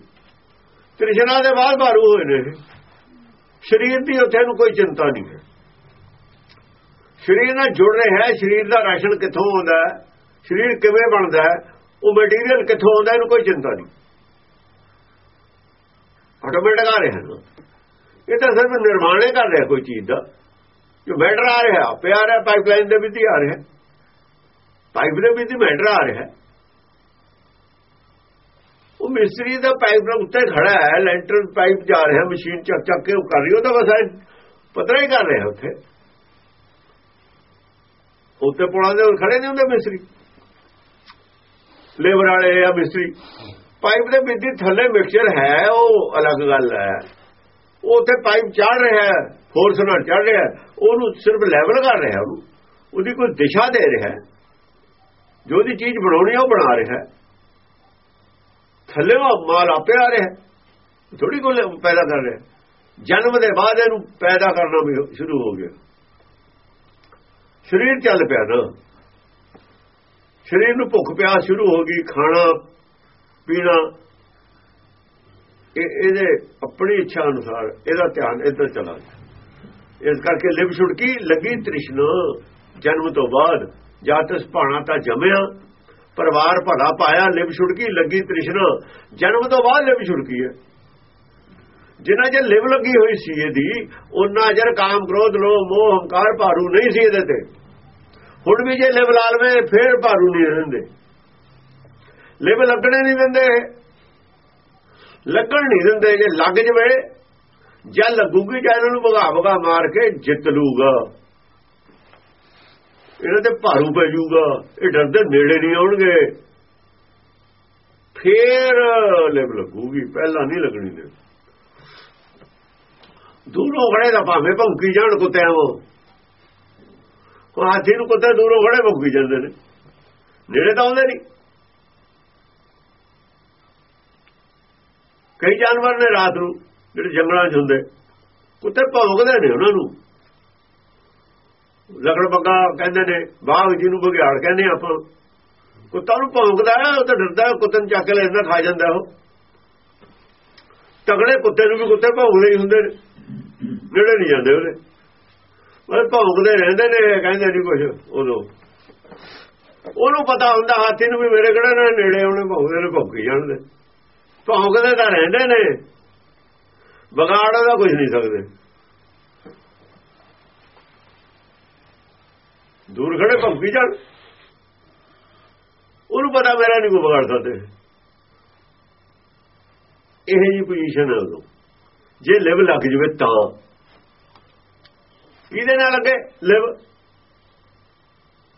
ਤ੍ਰਿਸ਼ਨਾ ਦੇ ਬਾਅਦ ਭਾਰੂ ਹੋਏ ਨੇ ਸਰੀਰ ਦੀ ਉੱਥੇ ਨੂੰ ਕੋਈ ਚਿੰਤਾ ਨਹੀਂ ਹੈ। ਸਰੀਰ ਨਾਲ ਜੁੜ ਰਿਹਾ ਹੈ ਸਰੀਰ ਦਾ ਰਾਸ਼ਨ ਕਿੱਥੋਂ ਆਉਂਦਾ ਹੈ? ਸਰੀਰ ਕਿਵੇਂ ਬਣਦਾ ਹੈ? ਉਹ ਮਟੀਰੀਅਲ ਕਿੱਥੋਂ ਆਉਂਦਾ, ਇਹਨੂੰ ਕੋਈ ਚਿੰਤਾ ਨਹੀਂ। ਆਟੋਮੈਟਿਕ ਆ ਰਿਹਾ ਹੈ ਇਹ ਤਾਂ ਸਿਰਫ ਨਿਰਮਾਣ ਹੀ ਕਰ ਰਿਹਾ ਕੋਈ ਚੀਜ਼ ਦਾ। ਜੋ ਮੈਟਰ ਆ ਰਿਹਾ, ਆਪੇ ਆ ਰਿਹਾ ਪਾਈਪਲਾਈਨ ਦੇ ਵਿੱਚ ਹੀ ਆ ਰਿਹਾ। ਪਾਈਪ ਦੇ ਵਿੱਚ ਮੈਟਰ ਆ ਰਿਹਾ। ਉਹ ਮਿਸਤਰੀ ਦਾ ਪਾਈਪ ਦੇ ਉੱਤੇ ਖੜਾ ਹੈ ਲੈਂਟਰ ਪਾਈਪ ਜਾ ਰਿਹਾ ਮਸ਼ੀਨ ਚੱਕ ਚੱਕ ਕੇ ਉਹ ਕਰ ਰਹੀ ਉਹ ਤਾਂ ਬਸ ਪਤਾ ਹੀ ਕਰ ਰਿਹਾ ਉੱਥੇ। ਉੱਤੇ ਪੁਲਾਂ ਦੇ ਖੜੇ ਨਹੀਂ ਹੁੰਦੇ ਮਿਸਤਰੀ। ਲੇਬਰ ਵਾਲੇ ਆ ਮਿਸਤਰੀ। ਪਾਈਪ ਦੇ ਵਿੱਚ ਥੱਲੇ ਮਿਕਸਚਰ ਹੈ, ਉਹ ਅਲੱਗ ਗੱਲ ਹੈ। ਉਹ ਉੱਥੇ ਪਾਈਪ ਚੜ ਰਿਹਾ ਹੈ ਫੋਰਸ ਨਾਲ ਚੜ ਰਿਹਾ ਉਹਨੂੰ ਸਿਰਫ ਲੈਵਲ ਕਰ ਰਿਹਾ ਉਹਨੂੰ। ਉਹਦੀ ਕੋਈ ਦਿਸ਼ਾ ਦੇ ਰਿਹਾ ਜੋ ਦੀ ਚੀਜ਼ ਬਣਾਉਣੀ ਉਹ ਬਣਾ ਰਿਹਾ ਥੱਲੇ ਉਹ ਮਾਲ ਆਪੇ ਆ ਰਿਹਾ ਥੋੜੀ ਕੋਲ ਪੈਦਾ ਕਰ ਰਿਹਾ ਜਨਮ ਦੇ ਬਾਅਦ ਇਹਨੂੰ ਪੈਦਾ ਕਰਨਾ ਵੀ ਸ਼ੁਰੂ ਹੋ ਗਿਆ। ਸਰੀਰ ਚੱਲ ਪਿਆ ਨਾ। ਸਰੀਰ ਨੂੰ ਭੁੱਖ ਪਿਆਸ ਸ਼ੁਰੂ ਹੋ ਗਈ, ਖਾਣਾ, ਪੀਣਾ। ਇਹਦੇ ਆਪਣੀ ਇੱਛਾ ਅਨੁਸਾਰ ਇਹਦਾ ਧਿਆਨ ਇੱਧਰ ਚਲਾ ਗਿਆ ਇਸ ਕਰਕੇ ਲਿਵ ਛੁੜਕੀ, ਲੱਗੀ ਤ੍ਰਿਸ਼ਨਾ। ਜਨਮ ਤੋਂ ਬਾਅਦ ਜਾਤਸ ਭਾਣਾ ਤਾਂ ਜੰਮਿਆ, ਪਰਿਵਾਰ ਭਲਾ ਪਾਇਆ, ਲਿਵ ਛੁੜਕੀ, ਲੱਗੀ ਤ੍ਰਿਸ਼ਨਾ। ਜਨਮ ਤੋਂ ਬਾਅਦ ਲਿਵ ਛੁੜਕੀ ਹੈ। ਜਿੰਨਾ ਜੇ ਲਿਵ ਲੱਗੀ ਹੋਈ ਸੀ ਇਹਦੀ ਉਹਨਾਂ ਜਰ ਕਾਮ, ਕ੍ਰੋਧ, ਲੋਭ, ਮੋਹ, ਹੰਕਾਰ, ਭਾਰੂ ਨਹੀਂ ਸੀ ਇਹਦੇ ਤੇ। ਹੁਣ ਵੀ ਜੇ ਲਿਵ ਲਾਲਵੇਂ, ਫੇਰ ਭਾਰੂ ਨਹੀਂ ਰਹਿੰਦੇ। ਲਿਵ ਲੱਗਣੇ ਨਹੀਂ ਦਿੰਦੇ। ਲੱਗਣ ਨਹੀਂ ਦਿੰਦੇ, ਜੇ ਲੱਗ ਜਵੇ, ਜਾਂ ਲੱਗੂਗੀ ਜਾਂ ਇਹਨਾਂ ਨੂੰ ਭਗਾ ਭਗਾ ਮਾਰ ਕੇ ਜਿੱਤ ਲੂਗਾ ਇਹਨਾਂ ਤੇ ਭਾਰੂ ਪੈ ਜਾਊਗਾ। ਇਹ ਡਰਦੇ ਨੇੜੇ ਨਹੀਂ ਆਉਣਗੇ। ਫੇਰ ਲਿਵ ਲੱਗੂਗੀ, ਪਹਿਲਾਂ ਨਹੀਂ ਲੱਗਣੀ ਦੇ ਦੂਰੋਂ ਖੜੇ ਦਾ ਭਾਵੇਂ ਭੌਂਕੀ ਜਾਣ, ਕੁੱਤਿਆਂ ਉਹ ਉਹ ਹਾਥੀ ਨੂੰ ਕੁੱਤੇ ਦੂਰੋਂ ਖੜੇ ਭੌਂਕੀ ਜਾਂਦੇ ਨੇ। ਨੇੜੇ ਤਾਂ ਆਉਂਦੇ ਨਹੀਂ ਕਈ ਜਾਨਵਰ ਨੇ ਰਾਤ ਨੂੰ ਜਿਹੜੇ ਜੰਗਲਾਂ 'ਚ ਹੁੰਦੇ, ਕੁੱਤੇ ਭੌਂਕਦੇ ਨੇ ਉਹਨਾਂ ਨੂੰ। ਲਗੜ ਬੱਗਾ ਕਹਿੰਦੇ ਨੇ ਬਾਗ ਜਿਹਨੂੰ ਬਗਿਆੜ ਕਹਿੰਦੇ ਆਪਾਂ। ਕੁੱਤਾ ਨੂੰ ਭੌਂਕਦਾ ਹੈ, ਉਹ ਤਾਂ ਡਰਦਾ ਕੁੱਤੇ ਨੂੰ ਚੱਕ ਕੇ ਲੈਂਦਾ ਖਾ ਜਾਂਦਾ ਉਹ। ਤਗੜੇ ਕੁੱਤੇ ਨੂੰ ਵੀ ਕੁੱਤੇ ਭੌਂਕਦੇ ਹੀ ਹੁੰਦੇ ਨੇ। ਨੇੜੇ ਨਹੀਂ ਜਾਂਦੇ ਉਹਦੇ। ਉਹ ਭੌਂਕਦੇ ਰਹਿੰਦੇ ਨੇ, ਕਹਿੰਦੇ ਨਹੀਂ ਕੁਝ ਉਦੋਂ। ਉਹਨੂੰ ਪਤਾ ਹੁੰਦਾ, ਹਾਥੀ ਨੂੰ ਵੀ ਮੇਰੇ ਕਿਹੜਾ ਨਾ ਨੇੜੇ ਆਉਣੇ ਭੌਂਕਦੇ ਨੇ, ਭੌਂਕੀ ਜਾਣਦੇ। ਭੌਂਕਦੇ ਤਾਂ ਰਹਿੰਦੇ ਨੇ। ਵਿਗਾੜ ਦਾ ਕੁਝ ਨਹੀਂ ਸਕਦੇ। ਦੂਰ ਖੜੇ ਭੌਂਕੀ ਜਾਣ। ਉਹਨੂੰ ਪਤਾ ਮੇਰਾ ਨਹੀਂ ਕੋਈ ਵਿਗਾੜ ਸਕਦੇ। ਇਹ ਜੀ ਪੋਜੀਸ਼ਨ ਹੈ ਉਦੋਂ। ਜੇ ਲਿਵ ਲੱਗ ਜਵੇ ਤਾਂ। ਕਿਹਦੇ ਨਾਲ ਅੱਗੇ ਲਿਵ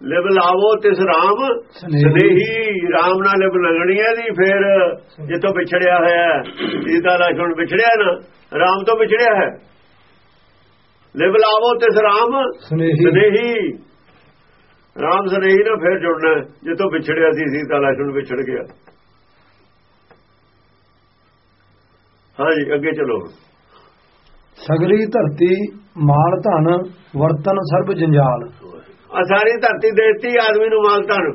ਲਿਵ ਲਾਵੋ ਤਿਸ ਰਾਮ ਸਨੇਹੀ। ਰਾਮ ਨਾਲ ਲਿਵ ਲਗਣੀ ਹੈ ਦੀ ਫਿਰ ਜਿੱਥੋਂ ਵਿਛੜਿਆ ਹੋਇਆ ਇਹਦਾ ਲਖਣ ਵਿਛੜਿਆ ਨਾ ਰਾਮ ਤੋਂ ਵਿਛੜਿਆ ਹੈ। ਲਿਵ ਲਾਵੋ ਤਿਸ ਰਾਮ ਸਨੇਹੀ। ਰਾਮ ਸਨੇਹੀ ਨਾਲ ਫਿਰ ਜੁੜਨਾ ਜਿੱਥੋਂ ਵਿਛੜਿਆ ਸੀ ਸੀਤਾ ਲਖਣ ਵਿਛੜ ਗਿਆ। ਹਾਂਜੀ ਅੱਗੇ ਚਲੋ। ਸਗਰੀ ਧਰਤੀ ਮਾਲ ਧਨ ਵਰਤਨ ਸਰਬ ਜੰਜਾਲ। ਆ ਸਾਰੀ ਧਰਤੀ ਦੇਤੀ ਆਦਮੀ ਨੂੰ ਮਾਲ ਧਨ।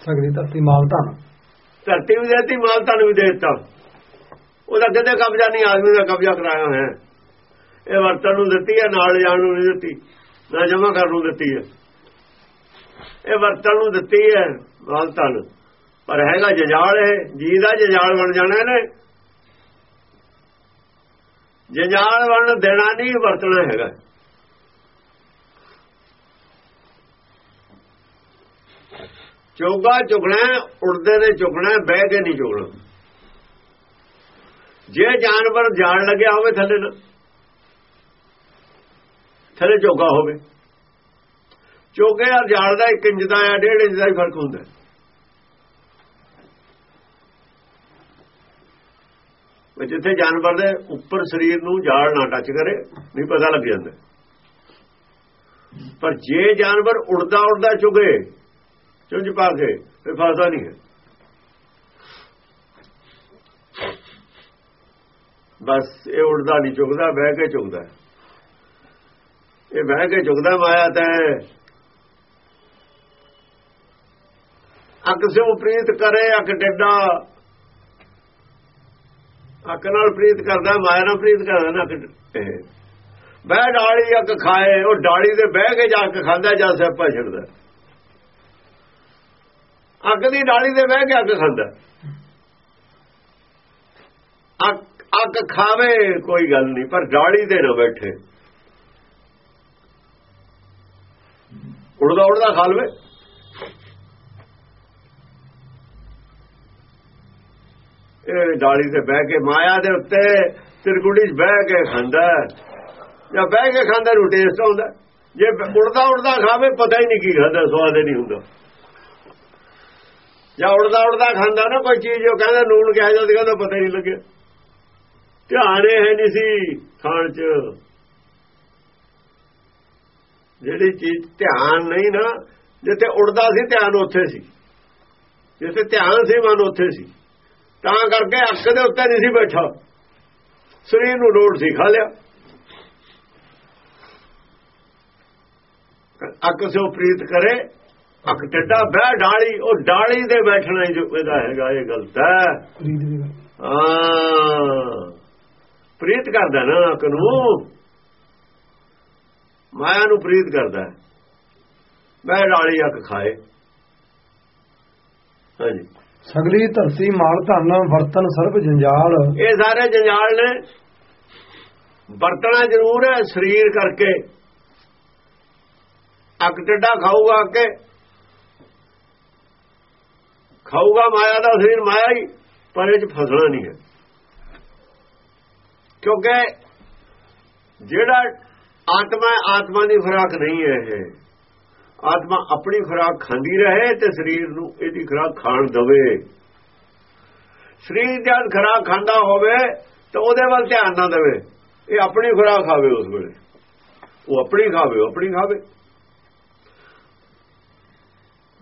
ਸਗਰੀ ਧਰਤੀ ਮਾਲ ਧਨ। ਧਰਤੀ ਵੀ ਦੇਤੀ ਮਾਲ ਧਨ ਵੀ ਦੇਤਾ। ਉਹਦਾ ਕਿਤੇ ਕਬਜ਼ਾ ਨਹੀਂ ਆਦਮੀ ਦਾ ਕਬਜ਼ਾ ਕਰਾਇਆ ਹੋਇਆ। ਇਹ ਵਰਤਨ ਨੂੰ ਦਿੱਤੀ ਹੈ ਨਾਲ ਜਾਣ ਨੂੰ ਨਹੀਂ ਦਿੱਤੀ ਨਾ ਜਮਾ ਕਰਨ ਨੂੰ ਦਿੱਤੀ ਹੈ। ਇਹ ਵਰਤਨ ਨੂੰ ਦਿੱਤੀ ਹੈ ਮਾਲ ਧਨ। ਪਰ ਹੈਗਾ ਜਜਾਲ ਹੈ ਜੀ ਦਾ ਜਜਾਲ ਬਣ ਜਾਣਾ ਨੇ ਜਜਾਲ ਬਣ ਦੇਣਾ ਨਹੀਂ, ਵਰਤਣਾ ਹੈਗਾ। ਚੋਗਾ ਚੁਗਣਾ ਉੜਦੇ ਨੇ ਚੁਗਣਾ ਬਹਿ ਕੇ ਨਹੀਂ ਚੁਗਣਾ। ਜੇ ਜਾਨਵਰ ਜਾਣ ਲੱਗਿਆ ਹੋਵੇ ਥੱਲੇ ਨਾ ਥੱਲੇ ਚੋਗਾ ਹੋਵੇ। ਚੋਗੇ ਆ ਜਾਲ ਦਾ 1 ਇੰਚ ਦਾ ਆ 1.5 ਇੰਚ ਦਾ ਹੀ ਫ਼ਰਕ ਹੁੰਦਾ। ਜਿੱਥੇ ਜਾਨਵਰ ਦੇ ਉੱਪਰ ਸਰੀਰ ਨੂੰ ਜਾਲ ਨਾ ਟੱਚ ਕਰੇ ਨਹੀਂ ਪਤਾ ਲੱਗ ਜਾਂਦਾ। ਪਰ ਜੇ ਜਾਨਵਰ ਉੜਦਾ ਉੜਦਾ ਚੁਗੇ, ਚੁੰਝ ਪਾ ਕੇ ਫਿਰ ਫਾਇਦਾ ਨਹੀਂ ਹੈ। ਬਸ ਇਹ ਉੜਦਾ ਨਹੀਂ, ਚੁਗਦਾ, ਬਹਿ ਕੇ ਚੁਗਦਾ ਇਹ ਬਹਿ ਕੇ ਚੁਗਦਾ ਮਾਇਆ ਤਾਂ ਅੱਖ ਸੇ ਪ੍ਰੀਤ ਕਰੇ ਅੱਖ ਡੱਡਾ। ਅੱਖ ਨਾਲ ਪ੍ਰੀਤ ਕਰਦਾ, ਮਾਇਆ ਨਾਲ ਪ੍ਰੀਤ ਕਰਦਾ ਨਾ ਇਹ ਬਹਿ ਡਾਲੀ ਅੱਕ ਖਾਏ, ਉਹ ਡਾਲੀ ਤੇ ਬਹਿ ਕੇ ਜਾ ਕੇ ਖਾਂਦਾ ਜਾਂ ਸਿਆਪਾ ਛੱਡਦਾ। ਅੱਗ ਦੀ ਡਾਲੀ ਤੇ ਬਹਿ ਕੇ ਅੱਗ ਖਾਂਦਾ। ਅੱਗ ਖਾਵੇ ਕੋਈ ਗੱਲ ਨਹੀਂ, ਪਰ ਡਾਲੀ ਦੇ ਨਾ ਬੈਠੇ। ਉੜਦਾ ਉੜਦਾ ਖਾ ਲਵੇ। ਇਹ ਡਾਲੀ ਤੇ ਬਹਿ ਕੇ ਮਾਇਆ ਦੇ ਉੱਤੇ ਤਿਰਗੁੜੀ 'ਚ ਬਹਿ ਕੇ ਖਾਂਦਾ ਜਾਂ ਬਹਿ ਕੇ ਖਾਂਦਾ ਨੂੰ ਟੇਸਟ ਆਉਂਦਾ ਜੇ ਉੜਦਾ ਉੜਦਾ ਖਾਵੇ, ਪਤਾ ਹੀ ਨਹੀਂ ਕੀ ਖਾਂਦਾ, ਸਵਾਦ ਹੀ ਨਹੀਂ ਹੁੰਦਾ। ਜਾਂ ਉੜਦਾ ਉੜਦਾ ਖਾਂਦਾ ਨਾ, ਕੋਈ ਚੀਜ਼ ਉਹ ਕਹਿੰਦਾ, ਨੂਣ ਕਿਹਾ ਜਾਂਦਾ, ਕਹਿੰਦਾ ਪਤਾ ਹੀ ਨਹੀਂ ਲੱਗਿਆ। ਧਿਆਨ ਇਹ ਹੈ ਨਹੀਂ ਸੀ ਖਾਣ 'ਚ। ਜਿਹੜੀ ਚੀਜ਼ ਧਿਆਨ ਨਹੀਂ ਨਾ, ਜਿੱਥੇ ਉੜਦਾ ਸੀ, ਧਿਆਨ ਉੱਥੇ ਸੀ। ਜਿੱਥੇ ਧਿਆਨ ਸੀ, ਮਨ ਉੱਥੇ ਸੀ। ਤਾਂ ਕਰਕੇ ਅੱਖ ਦੇ ਉੱਤੇ ਨਹੀਂ ਸੀ ਬੈਠਾ। ਸਰੀਰ ਨੂੰ ਲੋੜ ਸੀ ਖਾ ਲਿਆ। ਅੱਖ ਸੋ ਪ੍ਰੀਤ ਕਰੇ ਅੱਖ ਟੱਡਾ ਬਹਿ ਡਾਲੀ ਉਹ ਡਾਲੀ ਦੇ ਬੈਠਣਾ ਹੀ ਜੋ ਇਹਦਾ ਹੈਗਾ ਇਹ ਗਲਤ ਹੈ। ਪ੍ਰੀਤ ਕਰਦਾ ਨਾ ਅੱਖ ਨੂੰ। ਮਾਇਆ ਨੂੰ ਪ੍ਰੀਤ ਕਰਦਾ। ਬਹਿ ਡਾਲੀ ਅੱਖ ਖਾਏ। ਹਾਂਜੀ। ਸਗਲੀ ਧਰਤੀ ਮਾਲ ਧਨ, ਵਰਤਨ ਸਰਬ ਜੰਜਾਲ। ਇਹ ਸਾਰੇ ਜੰਜਾਲ ਨੇ। ਵਰਤਣਾ ਜ਼ਰੂਰ ਹੈ ਸਰੀਰ ਕਰਕੇ। ਅੱਕ ਟੱਡਾ ਖਾਊਗਾ ਅੱਕੇ ਖਾਊਗਾ ਮਾਇਆ ਦਾ ਸਰੀਰ ਮਾਇਆ ਹੀ, ਪਰ ਇਹ ਚ ਫਸਣਾ ਨਹੀਂ ਹੈ। ਕਿਉਂਕਿ ਜਿਹੜਾ ਆਤਮਾ ਆਤਮਾ ਦੀ ਖੁਰਾਕ ਨਹੀਂ ਹੈ ਇਹ। ਆਤਮਾ ਆਪਣੀ ਖੁਰਾਕ ਖਾਂਦੀ ਰਹੇ ਤੇ ਸਰੀਰ ਨੂੰ ਇਹਦੀ ਖੁਰਾਕ ਖਾਣ ਦਵੇ। ਸਰੀਰ ਜਦ ਖੁਰਾਕ ਖਾਂਦਾ ਹੋਵੇ ਤਾਂ ਉਹਦੇ ਵੱਲ ਧਿਆਨ ਨਾ ਦੇਵੇ। ਇਹ ਆਪਣੀ ਖੁਰਾਕ ਖਾਵੇ ਉਸ ਵੇਲੇ। ਉਹ ਆਪਣੀ ਖਾਵੇ ਆਪਣੀ ਖਾਵੇ।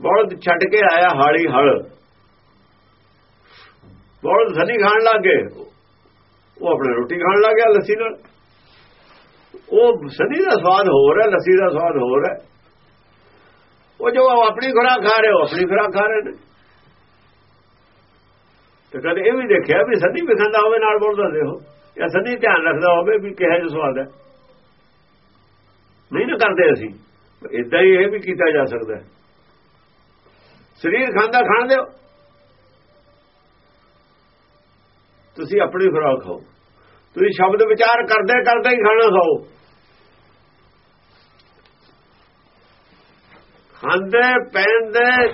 ਬਲਦ ਛੱਡ ਕੇ ਆਇਆ ਹਾਲੀ ਹਲ। ਬਲਦ ਸਨੀ ਖਾਣ ਲੱਗੇ ਉਹ ਆਪਣੇ ਰੋਟੀ ਖਾਣ ਲੱਗ ਗਿਆ ਲੱਸੀ ਨਾਲ। ਉਹ ਸਨੀ ਦਾ ਸਵਾਦ ਹੋਰ ਹੈ, ਲੱਸੀ ਦਾ ਸਵਾਦ ਹੋਰ ਹੈ। ਉਹ ਜੋ ਆਪਣੀ ਖੁਰਾਕ ਖਾ ਰਹੇ ਹੋ, ਆਪਣੀ ਖੁਰਾਕ ਖਾ ਰਹੇ ਨੇ। ਤੇ ਕਦੇ ਇਹ ਵੀ ਦੇਖਿਆ ਵੀ ਸਦੀ ਵੀ ਖਾਂਦਾ ਹੋਵੇ, ਨਾਲ ਬੋਲਦਾ ਦੇਖੋ। ਜਾਂ ਸਦੀ ਧਿਆਨ ਰੱਖਦਾ ਹੋਵੇ ਵੀ ਕਿਹੋ ਜਿਹਾ ਸਵਾਦ ਹੈ। ਨਹੀਂ ਨਾ ਕਰਦੇ ਅਸੀਂ। ਇਦਾਂ ਹੀ ਇਹ ਵੀ ਕੀਤਾ ਜਾ ਸਕਦਾ ਸਰੀਰ ਖਾਂਦਾ ਖਾਣ ਦਿਓ। ਤੁਸੀਂ ਆਪਣੀ ਖੁਰਾਕ ਖਾਓ। ਤੁਸੀਂ ਸ਼ਬਦ ਵਿਚਾਰ ਕਰਦੇ ਕਰਦੇ ਹੀ ਖਾਣਾ ਖਾਓ। ਖਾਂਦੇ ਪੈਂਦੇ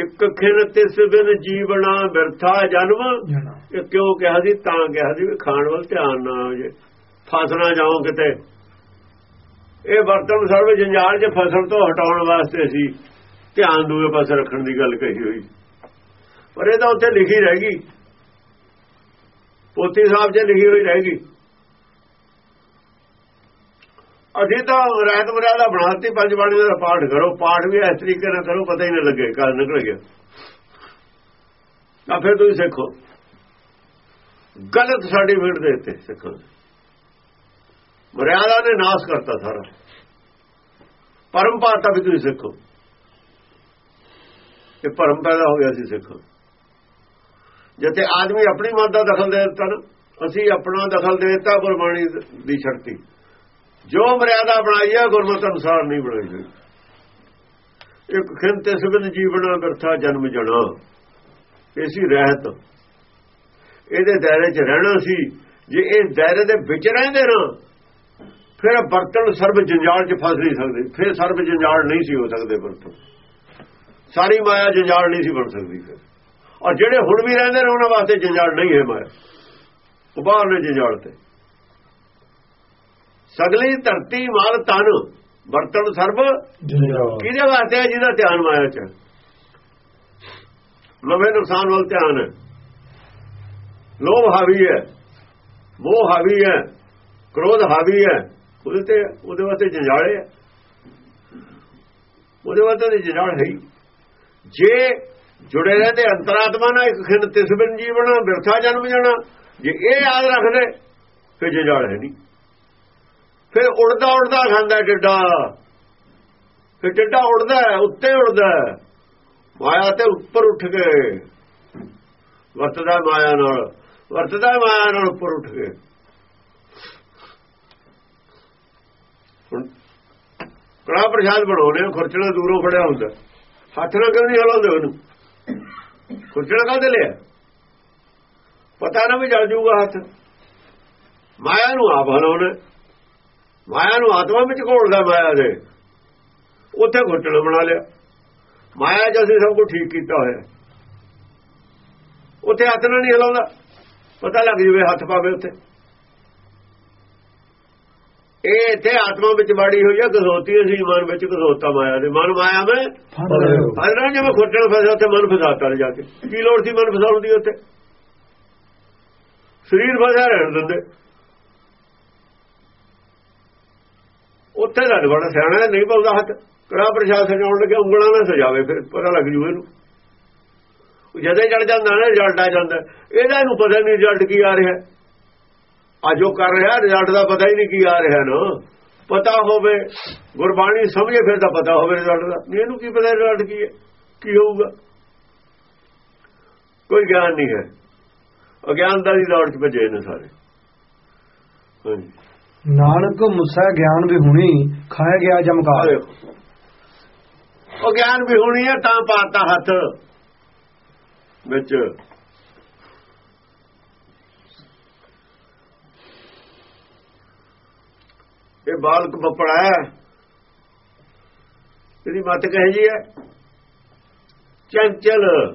ਇੱਕ ਖਿਰ ਤਿਸ ਬਿਨ ਜੀਵਣਾ ਬਿਰਥਾ ਜਨਮ। ਇਹ ਕਿਉਂ ਕਿਹਾ ਸੀ? ਤਾਂ ਕਿਹਾ ਸੀ ਵੀ ਖਾਣ ਵੱਲ ਧਿਆਨ ਨਾ ਹੋ ਜੇ ਫਸ ਨਾ ਜਾਓ ਕਿਤੇ। ਇਹ ਵਰਤਨ ਸਰਵ ਜੰਜਾਲ 'ਚ ਫਸਲ ਤੋਂ ਹਟਾਉਣ ਵਾਸਤੇ ਸੀ। ਧਿਆਨ ਦੂਏ ਪਾਸੇ ਰੱਖਣ ਦੀ ਗੱਲ ਕਹੀ ਹੋਈ। ਪਰ ਇਹ ਤਾਂ ਉੱਥੇ ਲਿਖੀ ਰਹਿ ਗਈ। ਪੋਤੀ ਸਾਹਿਬ 'ਚ ਲਿਖੀ ਹੋਈ ਰਹਿ ਗਈ। ਅਸੀਂ ਤਾਂ ਰਹਿਤ ਮਰਿਆਦਾ ਬਣਾਤੀ ਪੰਜ ਬਾਣੀ ਦਾ ਪਾਠ ਕਰੋ। ਪਾਠ ਵੀ ਇਸ ਤਰੀਕੇ ਨਾਲ ਕਰੋ, ਪਤਾ ਹੀ ਨਾ ਲੱਗੇ ਕਦ ਨਿਕਲ ਗਿਆ। ਤਾਂ ਫਿਰ ਤੁਸੀਂ ਸਿੱਖੋ। ਗਲਤ ਸਰਟੀਫਿਕੇਟ ਦੇ ਦਿੱਤੇ ਸਿੱਖੋ। ਮਰਿਆਦਾ ਨੇ ਨਾਸ ਕਰਤਾ ਸਾਰਾ। ਪਰਮ ਪਾਤਾ ਵੀ ਤੁਸੀਂ ਸਿੱਖੋ। ਇਹ ਪਰਮ ਪੈਦਾ ਹੋ ਗਿਆ ਸੀ ਸਿੱਖੋ। ਜਿੱਥੇ ਆਦਮੀ ਆਪਣੀ ਮਤ ਦਾ ਦਖਲ ਦੇ ਦਿੱਤਾ ਨਾ, ਅਸੀਂ ਆਪਣਾ ਦਖਲ ਦੇ ਦਿੱਤਾ, ਗੁਰਬਾਣੀ ਦੀ ਸ਼ਕਤੀ। ਜੋ ਮਰਿਆਦਾ ਬਣਾਈ ਹੈ ਗੁਰਮਤ ਅਨੁਸਾਰ ਨਹੀਂ ਬਣਾਈ ਹੋਈ। ਇੱਕ ਖਿੰਤੇ ਸਬਨ ਜੀਵਣਾ ਬਿਰਥਾ ਜਨਮ ਜਣਾ। ਐਸੀ ਰਹਿਤ। ਇਹਦੇ ਦਾਇਰੇ 'ਚ ਰਹਿਣਾ ਸੀ। ਜੇ ਇਸ ਦਾਇਰੇ ਦੇ ਵਿੱਚ ਰਹਿੰਦੇ ਨਾ, ਫਿਰ ਬਰਤਨ ਸਰਬ ਜੰਜਾਲ 'ਚ ਫਸ ਨਹੀਂ ਸਕਦੇ। ਫਿਰ ਸਰਬ ਜੰਜਾਲ ਨਹੀਂ ਸੀ ਹੋ ਸਕਦੇ ਬਰਤਨ। ਸਾਰੀ ਮਾਇਆ ਜੰਜਾਲ ਨਹੀਂ ਸੀ ਬਣ ਸਕਦੀ ਫਿਰ। ਔਰ ਜਿਹੜੇ ਹੁਣ ਵੀ ਰਹਿੰਦੇ ਨੇ, ਉਹਨਾਂ ਵਾਸਤੇ ਜੰਜਾਲ ਨਹੀਂ ਹੈ ਮਾਇਆ। ਉਹ ਬਾਹਰ ਨੇ ਜੰਜਾਲ ਤੇ। ਸਗਲੀ ਧਰਤੀ ਮਾਲ ਤਨ ਬਰਤਨ ਸਰਬ। ਕਿਹਦੇ ਵਾਸਤੇ ਹੈ ਜਿਹਦਾ ਧਿਆਨ ਮਾਇਆ 'ਚ? ਲਵੇ ਨੁਕਸਾਨ ਵੱਲ ਧਿਆਨ ਹੈ। ਲੋਭ ਹਾਵੀ ਹੈ ਮੋਹ ਹਾਵੀ ਹੈ ਕ੍ਰੋਧ ਹਾਵੀ ਹੈ। ਉਹਦੇ ਤੇ ਉਹਦੇ ਵਾਸਤੇ ਜੰਜਾਲੇ ਹੈ। ਉਹਦੇ ਵਾਸਤੇ ਤੇ ਜੰਜਾਲ ਹੈ ਜੇ ਜੁੜੇ ਰਹਿੰਦੇ ਅੰਤਰਾਤਮਾ ਨਾਲ ਇੱਕ ਖਿੰਡ ਤਿਸਬਨ ਜੀਵਣਾ ਬਿਰਥਾ ਜਨਮ ਜਾਣਾ ਜੇ ਇਹ ਯਾਦ ਰੱਖਦੇ ਫਿਰ ਜੰਜਾਲ ਹੈ ਨਹੀਂ। ਫਿਰ ਉੜਦਾ ਉੜਦਾ ਖਾਂਦਾ ਡੱਡਾ ਫਿਰ ਡੱਡਾ ਉੜਦਾ ਉੱਤੇ ਉੜਦਾ ਮਾਇਆ ਤੇ ਉੱਪਰ ਉੱਠ ਕੇ ਵਰਤਦਾ ਮਾਇਆ ਨਾਲ, ਵਰਤਦਾ ਮਾਇਆ ਨਾਲ ਉੱਪਰ ਉੱਠ ਗਏ। ਕੜਾ ਪ੍ਰਸ਼ਾਦ ਬਣਾਉਣੇ ਖੁਰਚਣਾ ਦੂਰੋਂ ਖੜਿਆ ਹੁੰਦਾ। ਹੱਥ ਨਾਲ ਕਿਉਂ ਨਹੀਂ ਹਲਾਉਂਦੇ ਉਹਨੂੰ? ਖੁਰਚਣਾ ਕਾਹਦੇ ਲਿਆ ਪਤਾ ਨਾ ਵੀ ਜਲ ਜੂਗਾ ਹੱਥ। ਮਾਇਆ ਨੂੰ ਆਪ ਹਲਾਉਣਾ ਮਾਇਆ ਨੂੰ ਆਤਮਾ ਵਿੱਚ ਘੋਲਦਾ ਮਾਇਆ ਦੇ। ਉੱਥੇ ਖੁਰਚਣਾ ਬਣਾ ਲਿਆ। ਮਾਇਆ ਜਿਹਾ ਅਸੀਂ ਸਭ ਕੁਝ ਠੀਕ ਕੀਤਾ ਹੋਇਆ ਉੱਥੇ ਹੱਥ ਨਾਲ ਨਹੀਂ ਹਲਾਉਂਦਾ। ਪਤਾ ਲੱਗ ਜਵੇ ਹੱਥ ਪਾਵੇ ਉੱਥੇ। ਇਹ ਇੱਥੇ ਆਤਮਾ ਵਿੱਚ ਬਾੜੀ ਹੋਈ ਹੈ ਗਜ਼ੋਤੀ ਅਸੀਂ ਮਨ ਵਿੱਚ ਗਜ਼ੋਤਾ ਮਾਇਆ ਦੇ। ਮਨ ਮਾਇਆ ਮੈਂ ਫਸਣਾ ਜਿਵੇਂ ਖੁੱਟਣ ਫਸਿਆ ਉੱਥੇ ਮਨ ਫਸਾਤਾ ਜਾ ਕੇ। ਕੀ ਲੋੜ ਸੀ ਮਨ ਫਸਾਉਣ ਦੀ ਉੱਥੇ? ਸਰੀਰ ਫਸਿਆ ਰਹਿਣ ਦਿੰਦੇ। ਉੱਥੇ ਦਾ ਬੜਾ ਸਿਆਣਾ ਨਹੀਂ ਪਾਉਂਦਾ ਹੱਥ। ਕੜਾ ਪ੍ਰਸ਼ਾਸਨ ਆਉਣ ਲੱਗਿਆ ਉਂਗਲਾਂ ਨਾਲ ਸਜਾਵੇ, ਫਿਰ ਪਤਾ ਲੱਗ ਜੂ ਇਹਨੂੰ। ਜਦੇ ਚੜ ਜਾਂਦਾ ਨਾ ਰਿਜ਼ਲਟ ਆ ਜਾਂਦਾ। ਇਹਦਾ ਇਹਨੂੰ ਪਤਾ ਨਹੀਂ ਰਿਜ਼ਲਟ ਕੀ ਆ ਰਿਹਾ। ਆ ਜੋ ਕਰ ਰਿਹਾ ਰਿਜ਼ਲਟ ਦਾ ਪਤਾ ਹੀ ਨਹੀਂ ਕੀ ਆ ਰਿਹਾ ਨਾ। ਪਤਾ ਹੋਵੇ, ਗੁਰਬਾਣੀ ਸਮਝੇ, ਫਿਰ ਤਾਂ ਪਤਾ ਹੋਵੇ ਰਿਜ਼ਲਟ ਦਾ। ਇਹਨੂੰ ਕੀ ਪਤਾ ਰਿਜ਼ਲਟ ਕੀ ਹੈ, ਕੀ ਹੋਊਗਾ? ਕੋਈ ਗਿਆਨ ਨਹੀਂ ਹੈ। ਅਗਿਆਨ ਦਾ ਹੀ ਦੌੜ ਚ ਭਜੇ ਨੇ ਸਾਰੇ। ਹਾਂਜੀ। ਨਾਨਕ ਮੁਸਾ ਗਿਆਨ ਵੀ ਹੁਣੀ ਖਾਇਆ ਗਿਆ ਜਮਕਾਰ। ਉਹ ਗਿਆਨ ਵੀ ਹੋਣੀ ਹੈ ਤਾਂ ਪਾਤਾ ਹੱਥ। ਵਿੱਚ। ਇਹ ਬਾਲਕ ਬੱਪੜਾ ਹੈ। ਇਹਦੀ ਮਤ ਕਹੇ ਜੀ ਹੈ? ਚੰਚਲ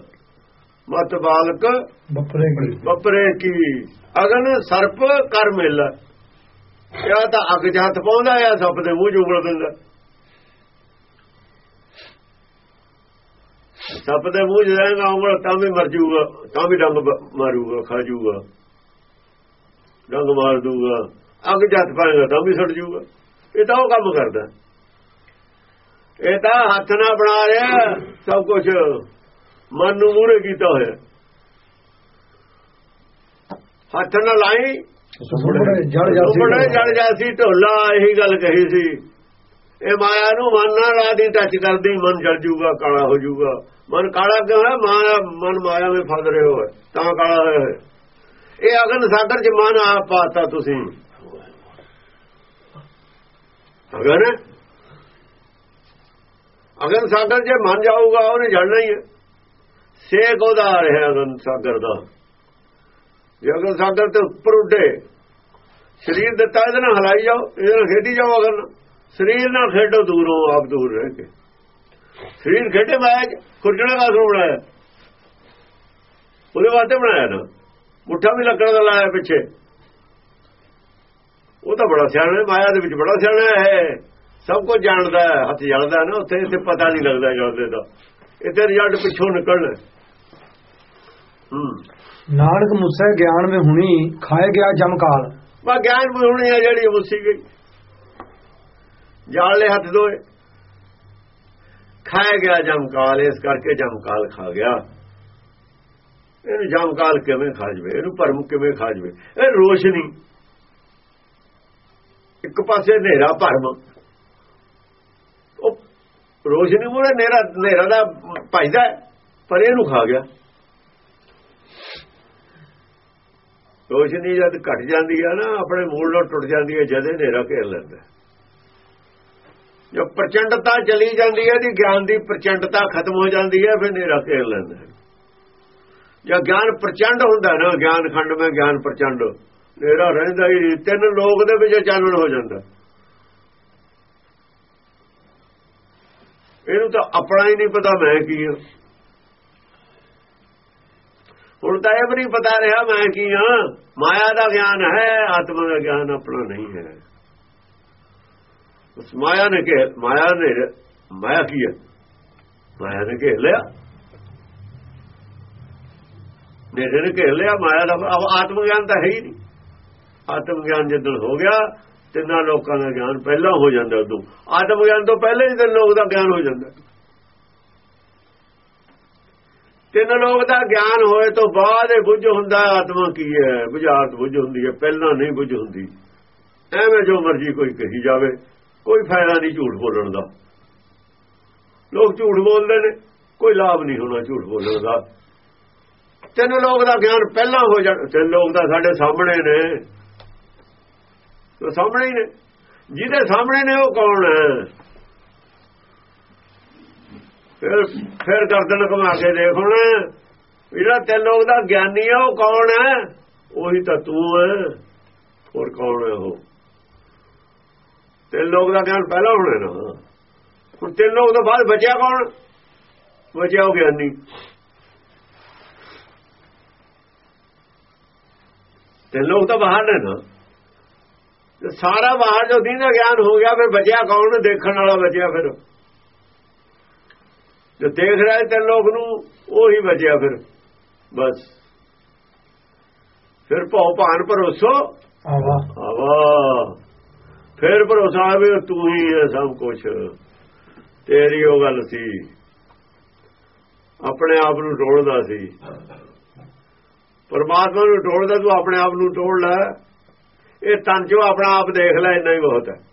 ਮਤ ਬਾਲਕ ਬੱਪਰੇ ਕੀ? ਬੱਪਰੇ ਕੀ? ਅਗਨ ਸਰਪ ਕਰ ਮਿਲ। ਇਹ ਤਾਂ ਅੱਗ ਚ ਪਾਉਂਦਾ ਆ, ਸੱਪ ਦੇ ਮੂੰਹ ਚ ਉਂਗਲ ਦਿੰਦਾ। ਸੱਪ ਦੇ ਮੂੰਹ 'ਚ ਜਾਏਗਾ ਉਂਗਲ ਤਾਂ ਵੀ ਮਰ ਜਾਊਗਾ ਤਾਂ ਵੀ ਡੰਗ ਮਾਰੂਗਾ, ਖਾ ਜਾਊਗਾ ਡੰਗ ਮਾਰ ਦੂਗਾ, ਅੱਗ 'ਚ ਪਾਏਗਾ ਤਾਂ ਵੀ ਸੜ ਜੂਗਾ। ਇਹ ਤਾਂ ਉਹ ਕੰਮ ਕਰਦਾ। ਇਹ ਤਾਂ ਹੱਥ ਨਾਲ ਬਣਾ ਰਿਹਾ, ਸਭ ਕੁਝ ਮਨ ਨੂੰ ਮੂਰੇ ਕੀਤਾ ਹੋਇਆ। ਹੱਥ ਨਾਲ ਲਾਈ ਸੁਪੜੇ ਜੜ ਜਾਸੀ ਜੜ ਢੋਲਾ ਇਹੀ ਗੱਲ ਕਹੀ ਸੀ। ਇਹ ਮਾਇਆ ਨੂੰ ਮਨ ਨਾਲ ਆਦੀ ਟੱਚ ਕਰਦੀ ਮਨ ਜਲ ਜੂਗਾ ਕਾਲਾ ਹੋ ਜੂਗਾ। ਮਨ ਕਾਲਾ ਕਿਉਂ ਹੈ? ਮਾਇਆ ਮਨ ਮਾਇਆ ਵਿੱਚ ਫਸ ਰਹੇ ਹੋ। ਤਾਂ ਕਾਲਾ ਹੋਇਆ ਹੈ ਇਹ ਅਗਨ ਸਾਗਰ ਚ ਮਨ ਆਪ ਪਾਤਾ ਤੁਸੀਂ। ਅਗਨ? ਅਗਨ ਸਾਗਰ ਜੇ ਮਨ ਜਾਊਗਾ ਉਹਨੇ ਜਲਣਾ ਹੀ ਹੈ। ਸੇਕ ਉਹਦਾ ਆ ਰਿਹਾ ਅਗਨ ਸਾਗਰ ਦਾ। ਜੇ ਅਗਨ ਸਾਗਰ ਤੇ ਉੱਪਰ ਉੱਡੇ ਸਰੀਰ ਦਿੱਤਾ ਇਹਦੇ ਨਾਲ ਹਲਾਈ ਜਾਓ, ਇਹਦੇ ਨਾਲ ਖੇਡੀ ਜਾਓ ਅਗਰ ਸਰੀਰ ਨਾਲ ਖੇਡੋ, ਦੂਰੋਂ ਆਪ ਦੂਰ ਰਹਿ ਕੇ। ਸਰੀਰ ਖੇਡੇ ਮਾਇਆ ਚ ਖੁੱਟਣਾ ਦਾ ਬਣਾਇਆ ਉਹਦੇ ਵਾਸਤੇ ਬਣਾਇਆ ਨਾ। ਮੁੱਠਾ ਵੀ ਲੱਕੜ ਦਾ ਲਾਇਆ ਪਿੱਛੇ। ਉਹ ਤਾਂ ਬੜਾ ਸਿਆਣਾ ਮਾਇਆ ਦੇ ਵਿੱਚ ਬੜਾ ਸਿਆਣਾ ਹੈ। ਸਭ ਕੁਝ ਜਾਣਦਾ ਹੈ, ਹੱਥ ਜਲਦਾ ਨਾ, ਉੱਥੇ ਇੱਥੇ ਪਤਾ ਨਹੀਂ ਲੱਗਦਾ ਜਲਦੇ ਦਾ। ਇੱਥੇ ਰਿਜ਼ਲਟ ਪਿੱਛੋਂ ਨਿਕਲਣਾ ਨਾਨਕ ਮੁਸਾ ਗਿਆਨ ਵੀ ਹੁਣੀ, ਖਾਏ ਗਿਆ ਜਮਕਾਲ। ਬਾ ਗਿਆਨ ਵੀ ਹੋਣੀ ਆ ਜਿਹੜੀ ਮੁੱਸੀ ਗਈ। ਜਾਲੇ ਹੱਥ ਦੋਏ। ਖਾਇਆ ਗਿਆ ਜਮਕਾਲ, ਇਸ ਕਰਕੇ ਜਮਕਾਲ ਖਾ ਗਿਆ। ਇਹਨੂੰ ਜਮਕਾਲ ਕਿਵੇਂ ਖਾ ਜਵੇ? ਇਹਨੂੰ ਭਰਮ ਕਿਵੇਂ ਖਾ ਜਵੇ? ਇਹ ਰੋਸ਼ਨੀ। ਇੱਕ ਪਾਸੇ ਹਨੇਰਾ, ਭਰਮ। ਉਹ ਰੋਸ਼ਨੀ ਮੂਰੇ ਹਨੇਰਾ ਹਨੇਰਾ ਦਾ ਭਾਈਦਾ ਪਰ ਇਹਨੂੰ ਖਾ ਗਿਆ। ਰੋਸ਼ਨੀ ਜਦ ਘਟ ਜਾਂਦੀ ਹੈ ਨਾ, ਆਪਣੇ ਮੂਲ ਨਾਲ ਟੁੱਟ ਜਾਂਦੀ ਹੈ ਜਦ ਹਨੇਰਾ ਘੇਰ ਲੈਂਦਾ। ਜੋ ਪ੍ਰਚੰਡਤਾ ਚਲੀ ਜਾਂਦੀ ਹੈ ਦੀ ਗਿਆਨ ਦੀ ਪ੍ਰਚੰਡਤਾ ਖਤਮ ਹੋ ਜਾਂਦੀ ਹੈ ਫਿਰ ਹਨੇਰਾ ਘੇਰ ਲੈਂਦਾ। ਜਾਂ ਗਿਆਨ ਪ੍ਰਚੰਡ ਹੁੰਦਾ ਨਾ, ਗਿਆਨ ਖੰਡ ਮੈਂ ਗਿਆਨ ਪ੍ਰਚੰਡ, ਹਨੇਰਾ ਰਹਿੰਦਾ ਹੀ ਤਿੰਨ ਲੋਕ ਦੇ ਵਿੱਚ ਚਾਨਣ ਹੋ ਜਾਂਦਾ। ਇਹਨੂੰ ਤਾਂ ਆਪਣਾ ਹੀ ਨਹੀਂ ਪਤਾ ਮੈਂ ਕੀ ਹਾਂ ਹੁਣ ਤਾਂ ਇਹ ਵੀ ਨਹੀਂ ਪਤਾ ਰਿਹਾ ਮੈਂ ਕੀ ਹਾਂ ਮਾਇਆ ਦਾ ਗਿਆਨ ਹੈ, ਆਤਮਾ ਦਾ ਗਿਆਨ ਆਪਣਾ ਨਹੀਂ ਹੈ। ਉਸ ਮਾਇਆ ਨੇ ਕਿ ਮਾਇਆ ਨੇ ਮਾਇਆ ਕੀ ਹੈ? ਮਾਇਆ ਨੇ ਘੇਰ ਲਿਆ। ਨੇੜੇ ਨੇ ਘੇਰ ਲਿਆ, ਮਾਇਆ ਦਾ ਆਤਮ ਗਿਆਨ ਤਾਂ ਹੈ ਹੀ ਨਹੀਂ। ਆਤਮ ਗਿਆਨ ਜਦੋਂ ਹੋ ਗਿਆ, ਤਿੰਨਾਂ ਲੋਕਾਂ ਦਾ ਗਿਆਨ ਪਹਿਲਾਂ ਹੋ ਜਾਂਦਾ ਉਦੋਂ। ਆਤਮ ਗਿਆਨ ਤੋਂ ਪਹਿਲੇ ਹੀ ਤਿੰਨ ਲੋਕ ਦਾ ਗਿਆਨ ਹੋ ਜਾਂਦਾ। ਤਿੰਨ ਲੋਕ ਦਾ ਗਿਆਨ ਹੋਏ ਤੋਂ ਬਾਅਦ ਇਹ ਬੁੱਝ ਹੁੰਦਾ ਆਤਮਾ ਕੀ ਹੈ? ਬੁਝਾਰਤ ਬੁੱਝ ਹੁੰਦੀ ਹੈ, ਪਹਿਲਾਂ ਨਹੀਂ ਬੁੱਝ ਹੁੰਦੀ। ਐਵੇਂ ਜੋ ਮਰਜ਼ੀ ਕੋਈ ਕਹੀ ਜਾਵੇ, ਕੋਈ ਫਾਇਦਾ ਨਹੀਂ ਝੂਠ ਬੋਲਣ ਦਾ। ਲੋਕ ਝੂਠ ਬੋਲਦੇ ਨੇ, ਕੋਈ ਲਾਭ ਨਹੀਂ ਹੋਣਾ ਝੂਠ ਬੋਲਣ ਦਾ। ਤਿੰਨ ਲੋਕ ਦਾ ਗਿਆਨ ਪਹਿਲਾਂ ਹੋ ਜਾ ਤਿੰਨ ਲੋਕ ਦਾ ਸਾਡੇ ਸਾਹਮਣੇ ਨੇ। ਸਾਹਮਣੇ ਹੀ ਨੇ। ਜਿਹਦੇ ਸਾਹਮਣੇ ਨੇ ਉਹ ਕੌਣ ਹੈ? ਫਿਰ ਫਿਰ ਗਰਦਨ ਘੁਮਾ ਕੇ ਦੇਖ ਹੁਣ। ਜਿਹੜਾ ਤੇ ਲੋਕ ਦਾ ਗਿਆਨੀ ਆ, ਉਹ ਕੌਣ ਹੈ ਉਹੀ ਤਾਂ ਤੂੰ ਹੈ ਹੋਰ ਕੌਣ ਹੈ ਉਹ? ਤੇ ਲੋਕ ਦਾ ਗਿਆਨ ਪਹਿਲਾਂ ਹੋਣਾ ਨਾ। ਹੁਣ ਤੇ ਲੋਕ ਤੋਂ ਬਾਅਦ ਬਚਿਆ ਕੌਣ? ਬਚਿਆ ਉਹ ਗਿਆਨੀ। ਤੇ ਲੋਕ ਤਾਂ ਬਾਹਰ ਨੇ ਨਾ। ਤੇ ਸਾਰਾ ਬਾਹਰ ਜੋ ਦੀਨ ਦਾ ਗਿਆਨ ਹੋ ਗਿਆ, ਫਿਰ ਬਚਿਆ ਕੌਣ? ਦੇਖਣ ਵਾਲਾ ਬਚਿਆ ਫਿਰ। ਜੋ ਦੇਖ ਰਿਹਾ ਤੇ ਲੋਕ ਨੂੰ ਉਹੀ ਬਚਿਆ ਫਿਰ ਬਸ। ਫਿਰ ਭਉ ਭਾਨ ਭਰੋਸੋ? ਆਵਾ। ਆਵਾ। ਫਿਰ ਭਰੋਸਾ ਆਵੇ ਤੂੰ ਹੀ ਹੈ ਸਭ ਕੁਝ ਤੇਰੀ ਉਹ ਗੱਲ ਸੀ। ਆਪਣੇ ਆਪ ਨੂੰ ਟੋੜਦਾ ਸੀ। ਪਰਮਾਤਮਾ ਨੂੰ ਟੋੜਦਾ ਤੂੰ ਆਪਣੇ ਆਪ ਨੂੰ ਟੋੜ ਲੈ। ਇਹ ਤਨ ਚੋਂ ਆਪਣਾ ਆਪ ਦੇਖ ਲੈ ਇੰਨਾ ਹੀ ਬਹੁਤ ਹੈ।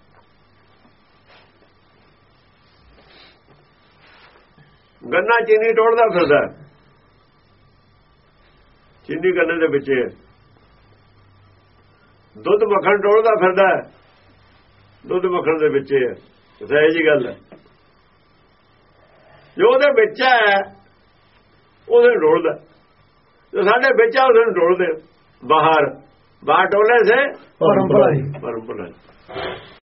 ਗੰਨਾ ਚੀਨੀ ਟੋੜਦਾ ਫਿਰਦਾ ਚੀਨੀ ਗੰਨੇ ਦੇ ਵਿੱਚ ਹੈ ਦੁੱਧ ਮੱਖਣ ਟੋੜਦਾ ਫਿਰਦਾ ਦੁੱਧ ਮੱਖਣ ਦੇ ਵਿੱਚ ਹੈ ਸਹੀ ਜੀ ਗੱਲ ਹੈ। ਜੋ ਉਹਦੇ ਵਿੱਚ ਹੈ ਉਹਦੇ ਡੋਲਦਾ ਜੋ ਸਾਡੇ ਵਿੱਚ ਆ ਉਹਦੇ ਡੋਲਦੇ ਬਾਹਰ। ਬਾਹਰ ਟੋਲੇ ਸੇ ਪਰਮ ਭਲਾਈ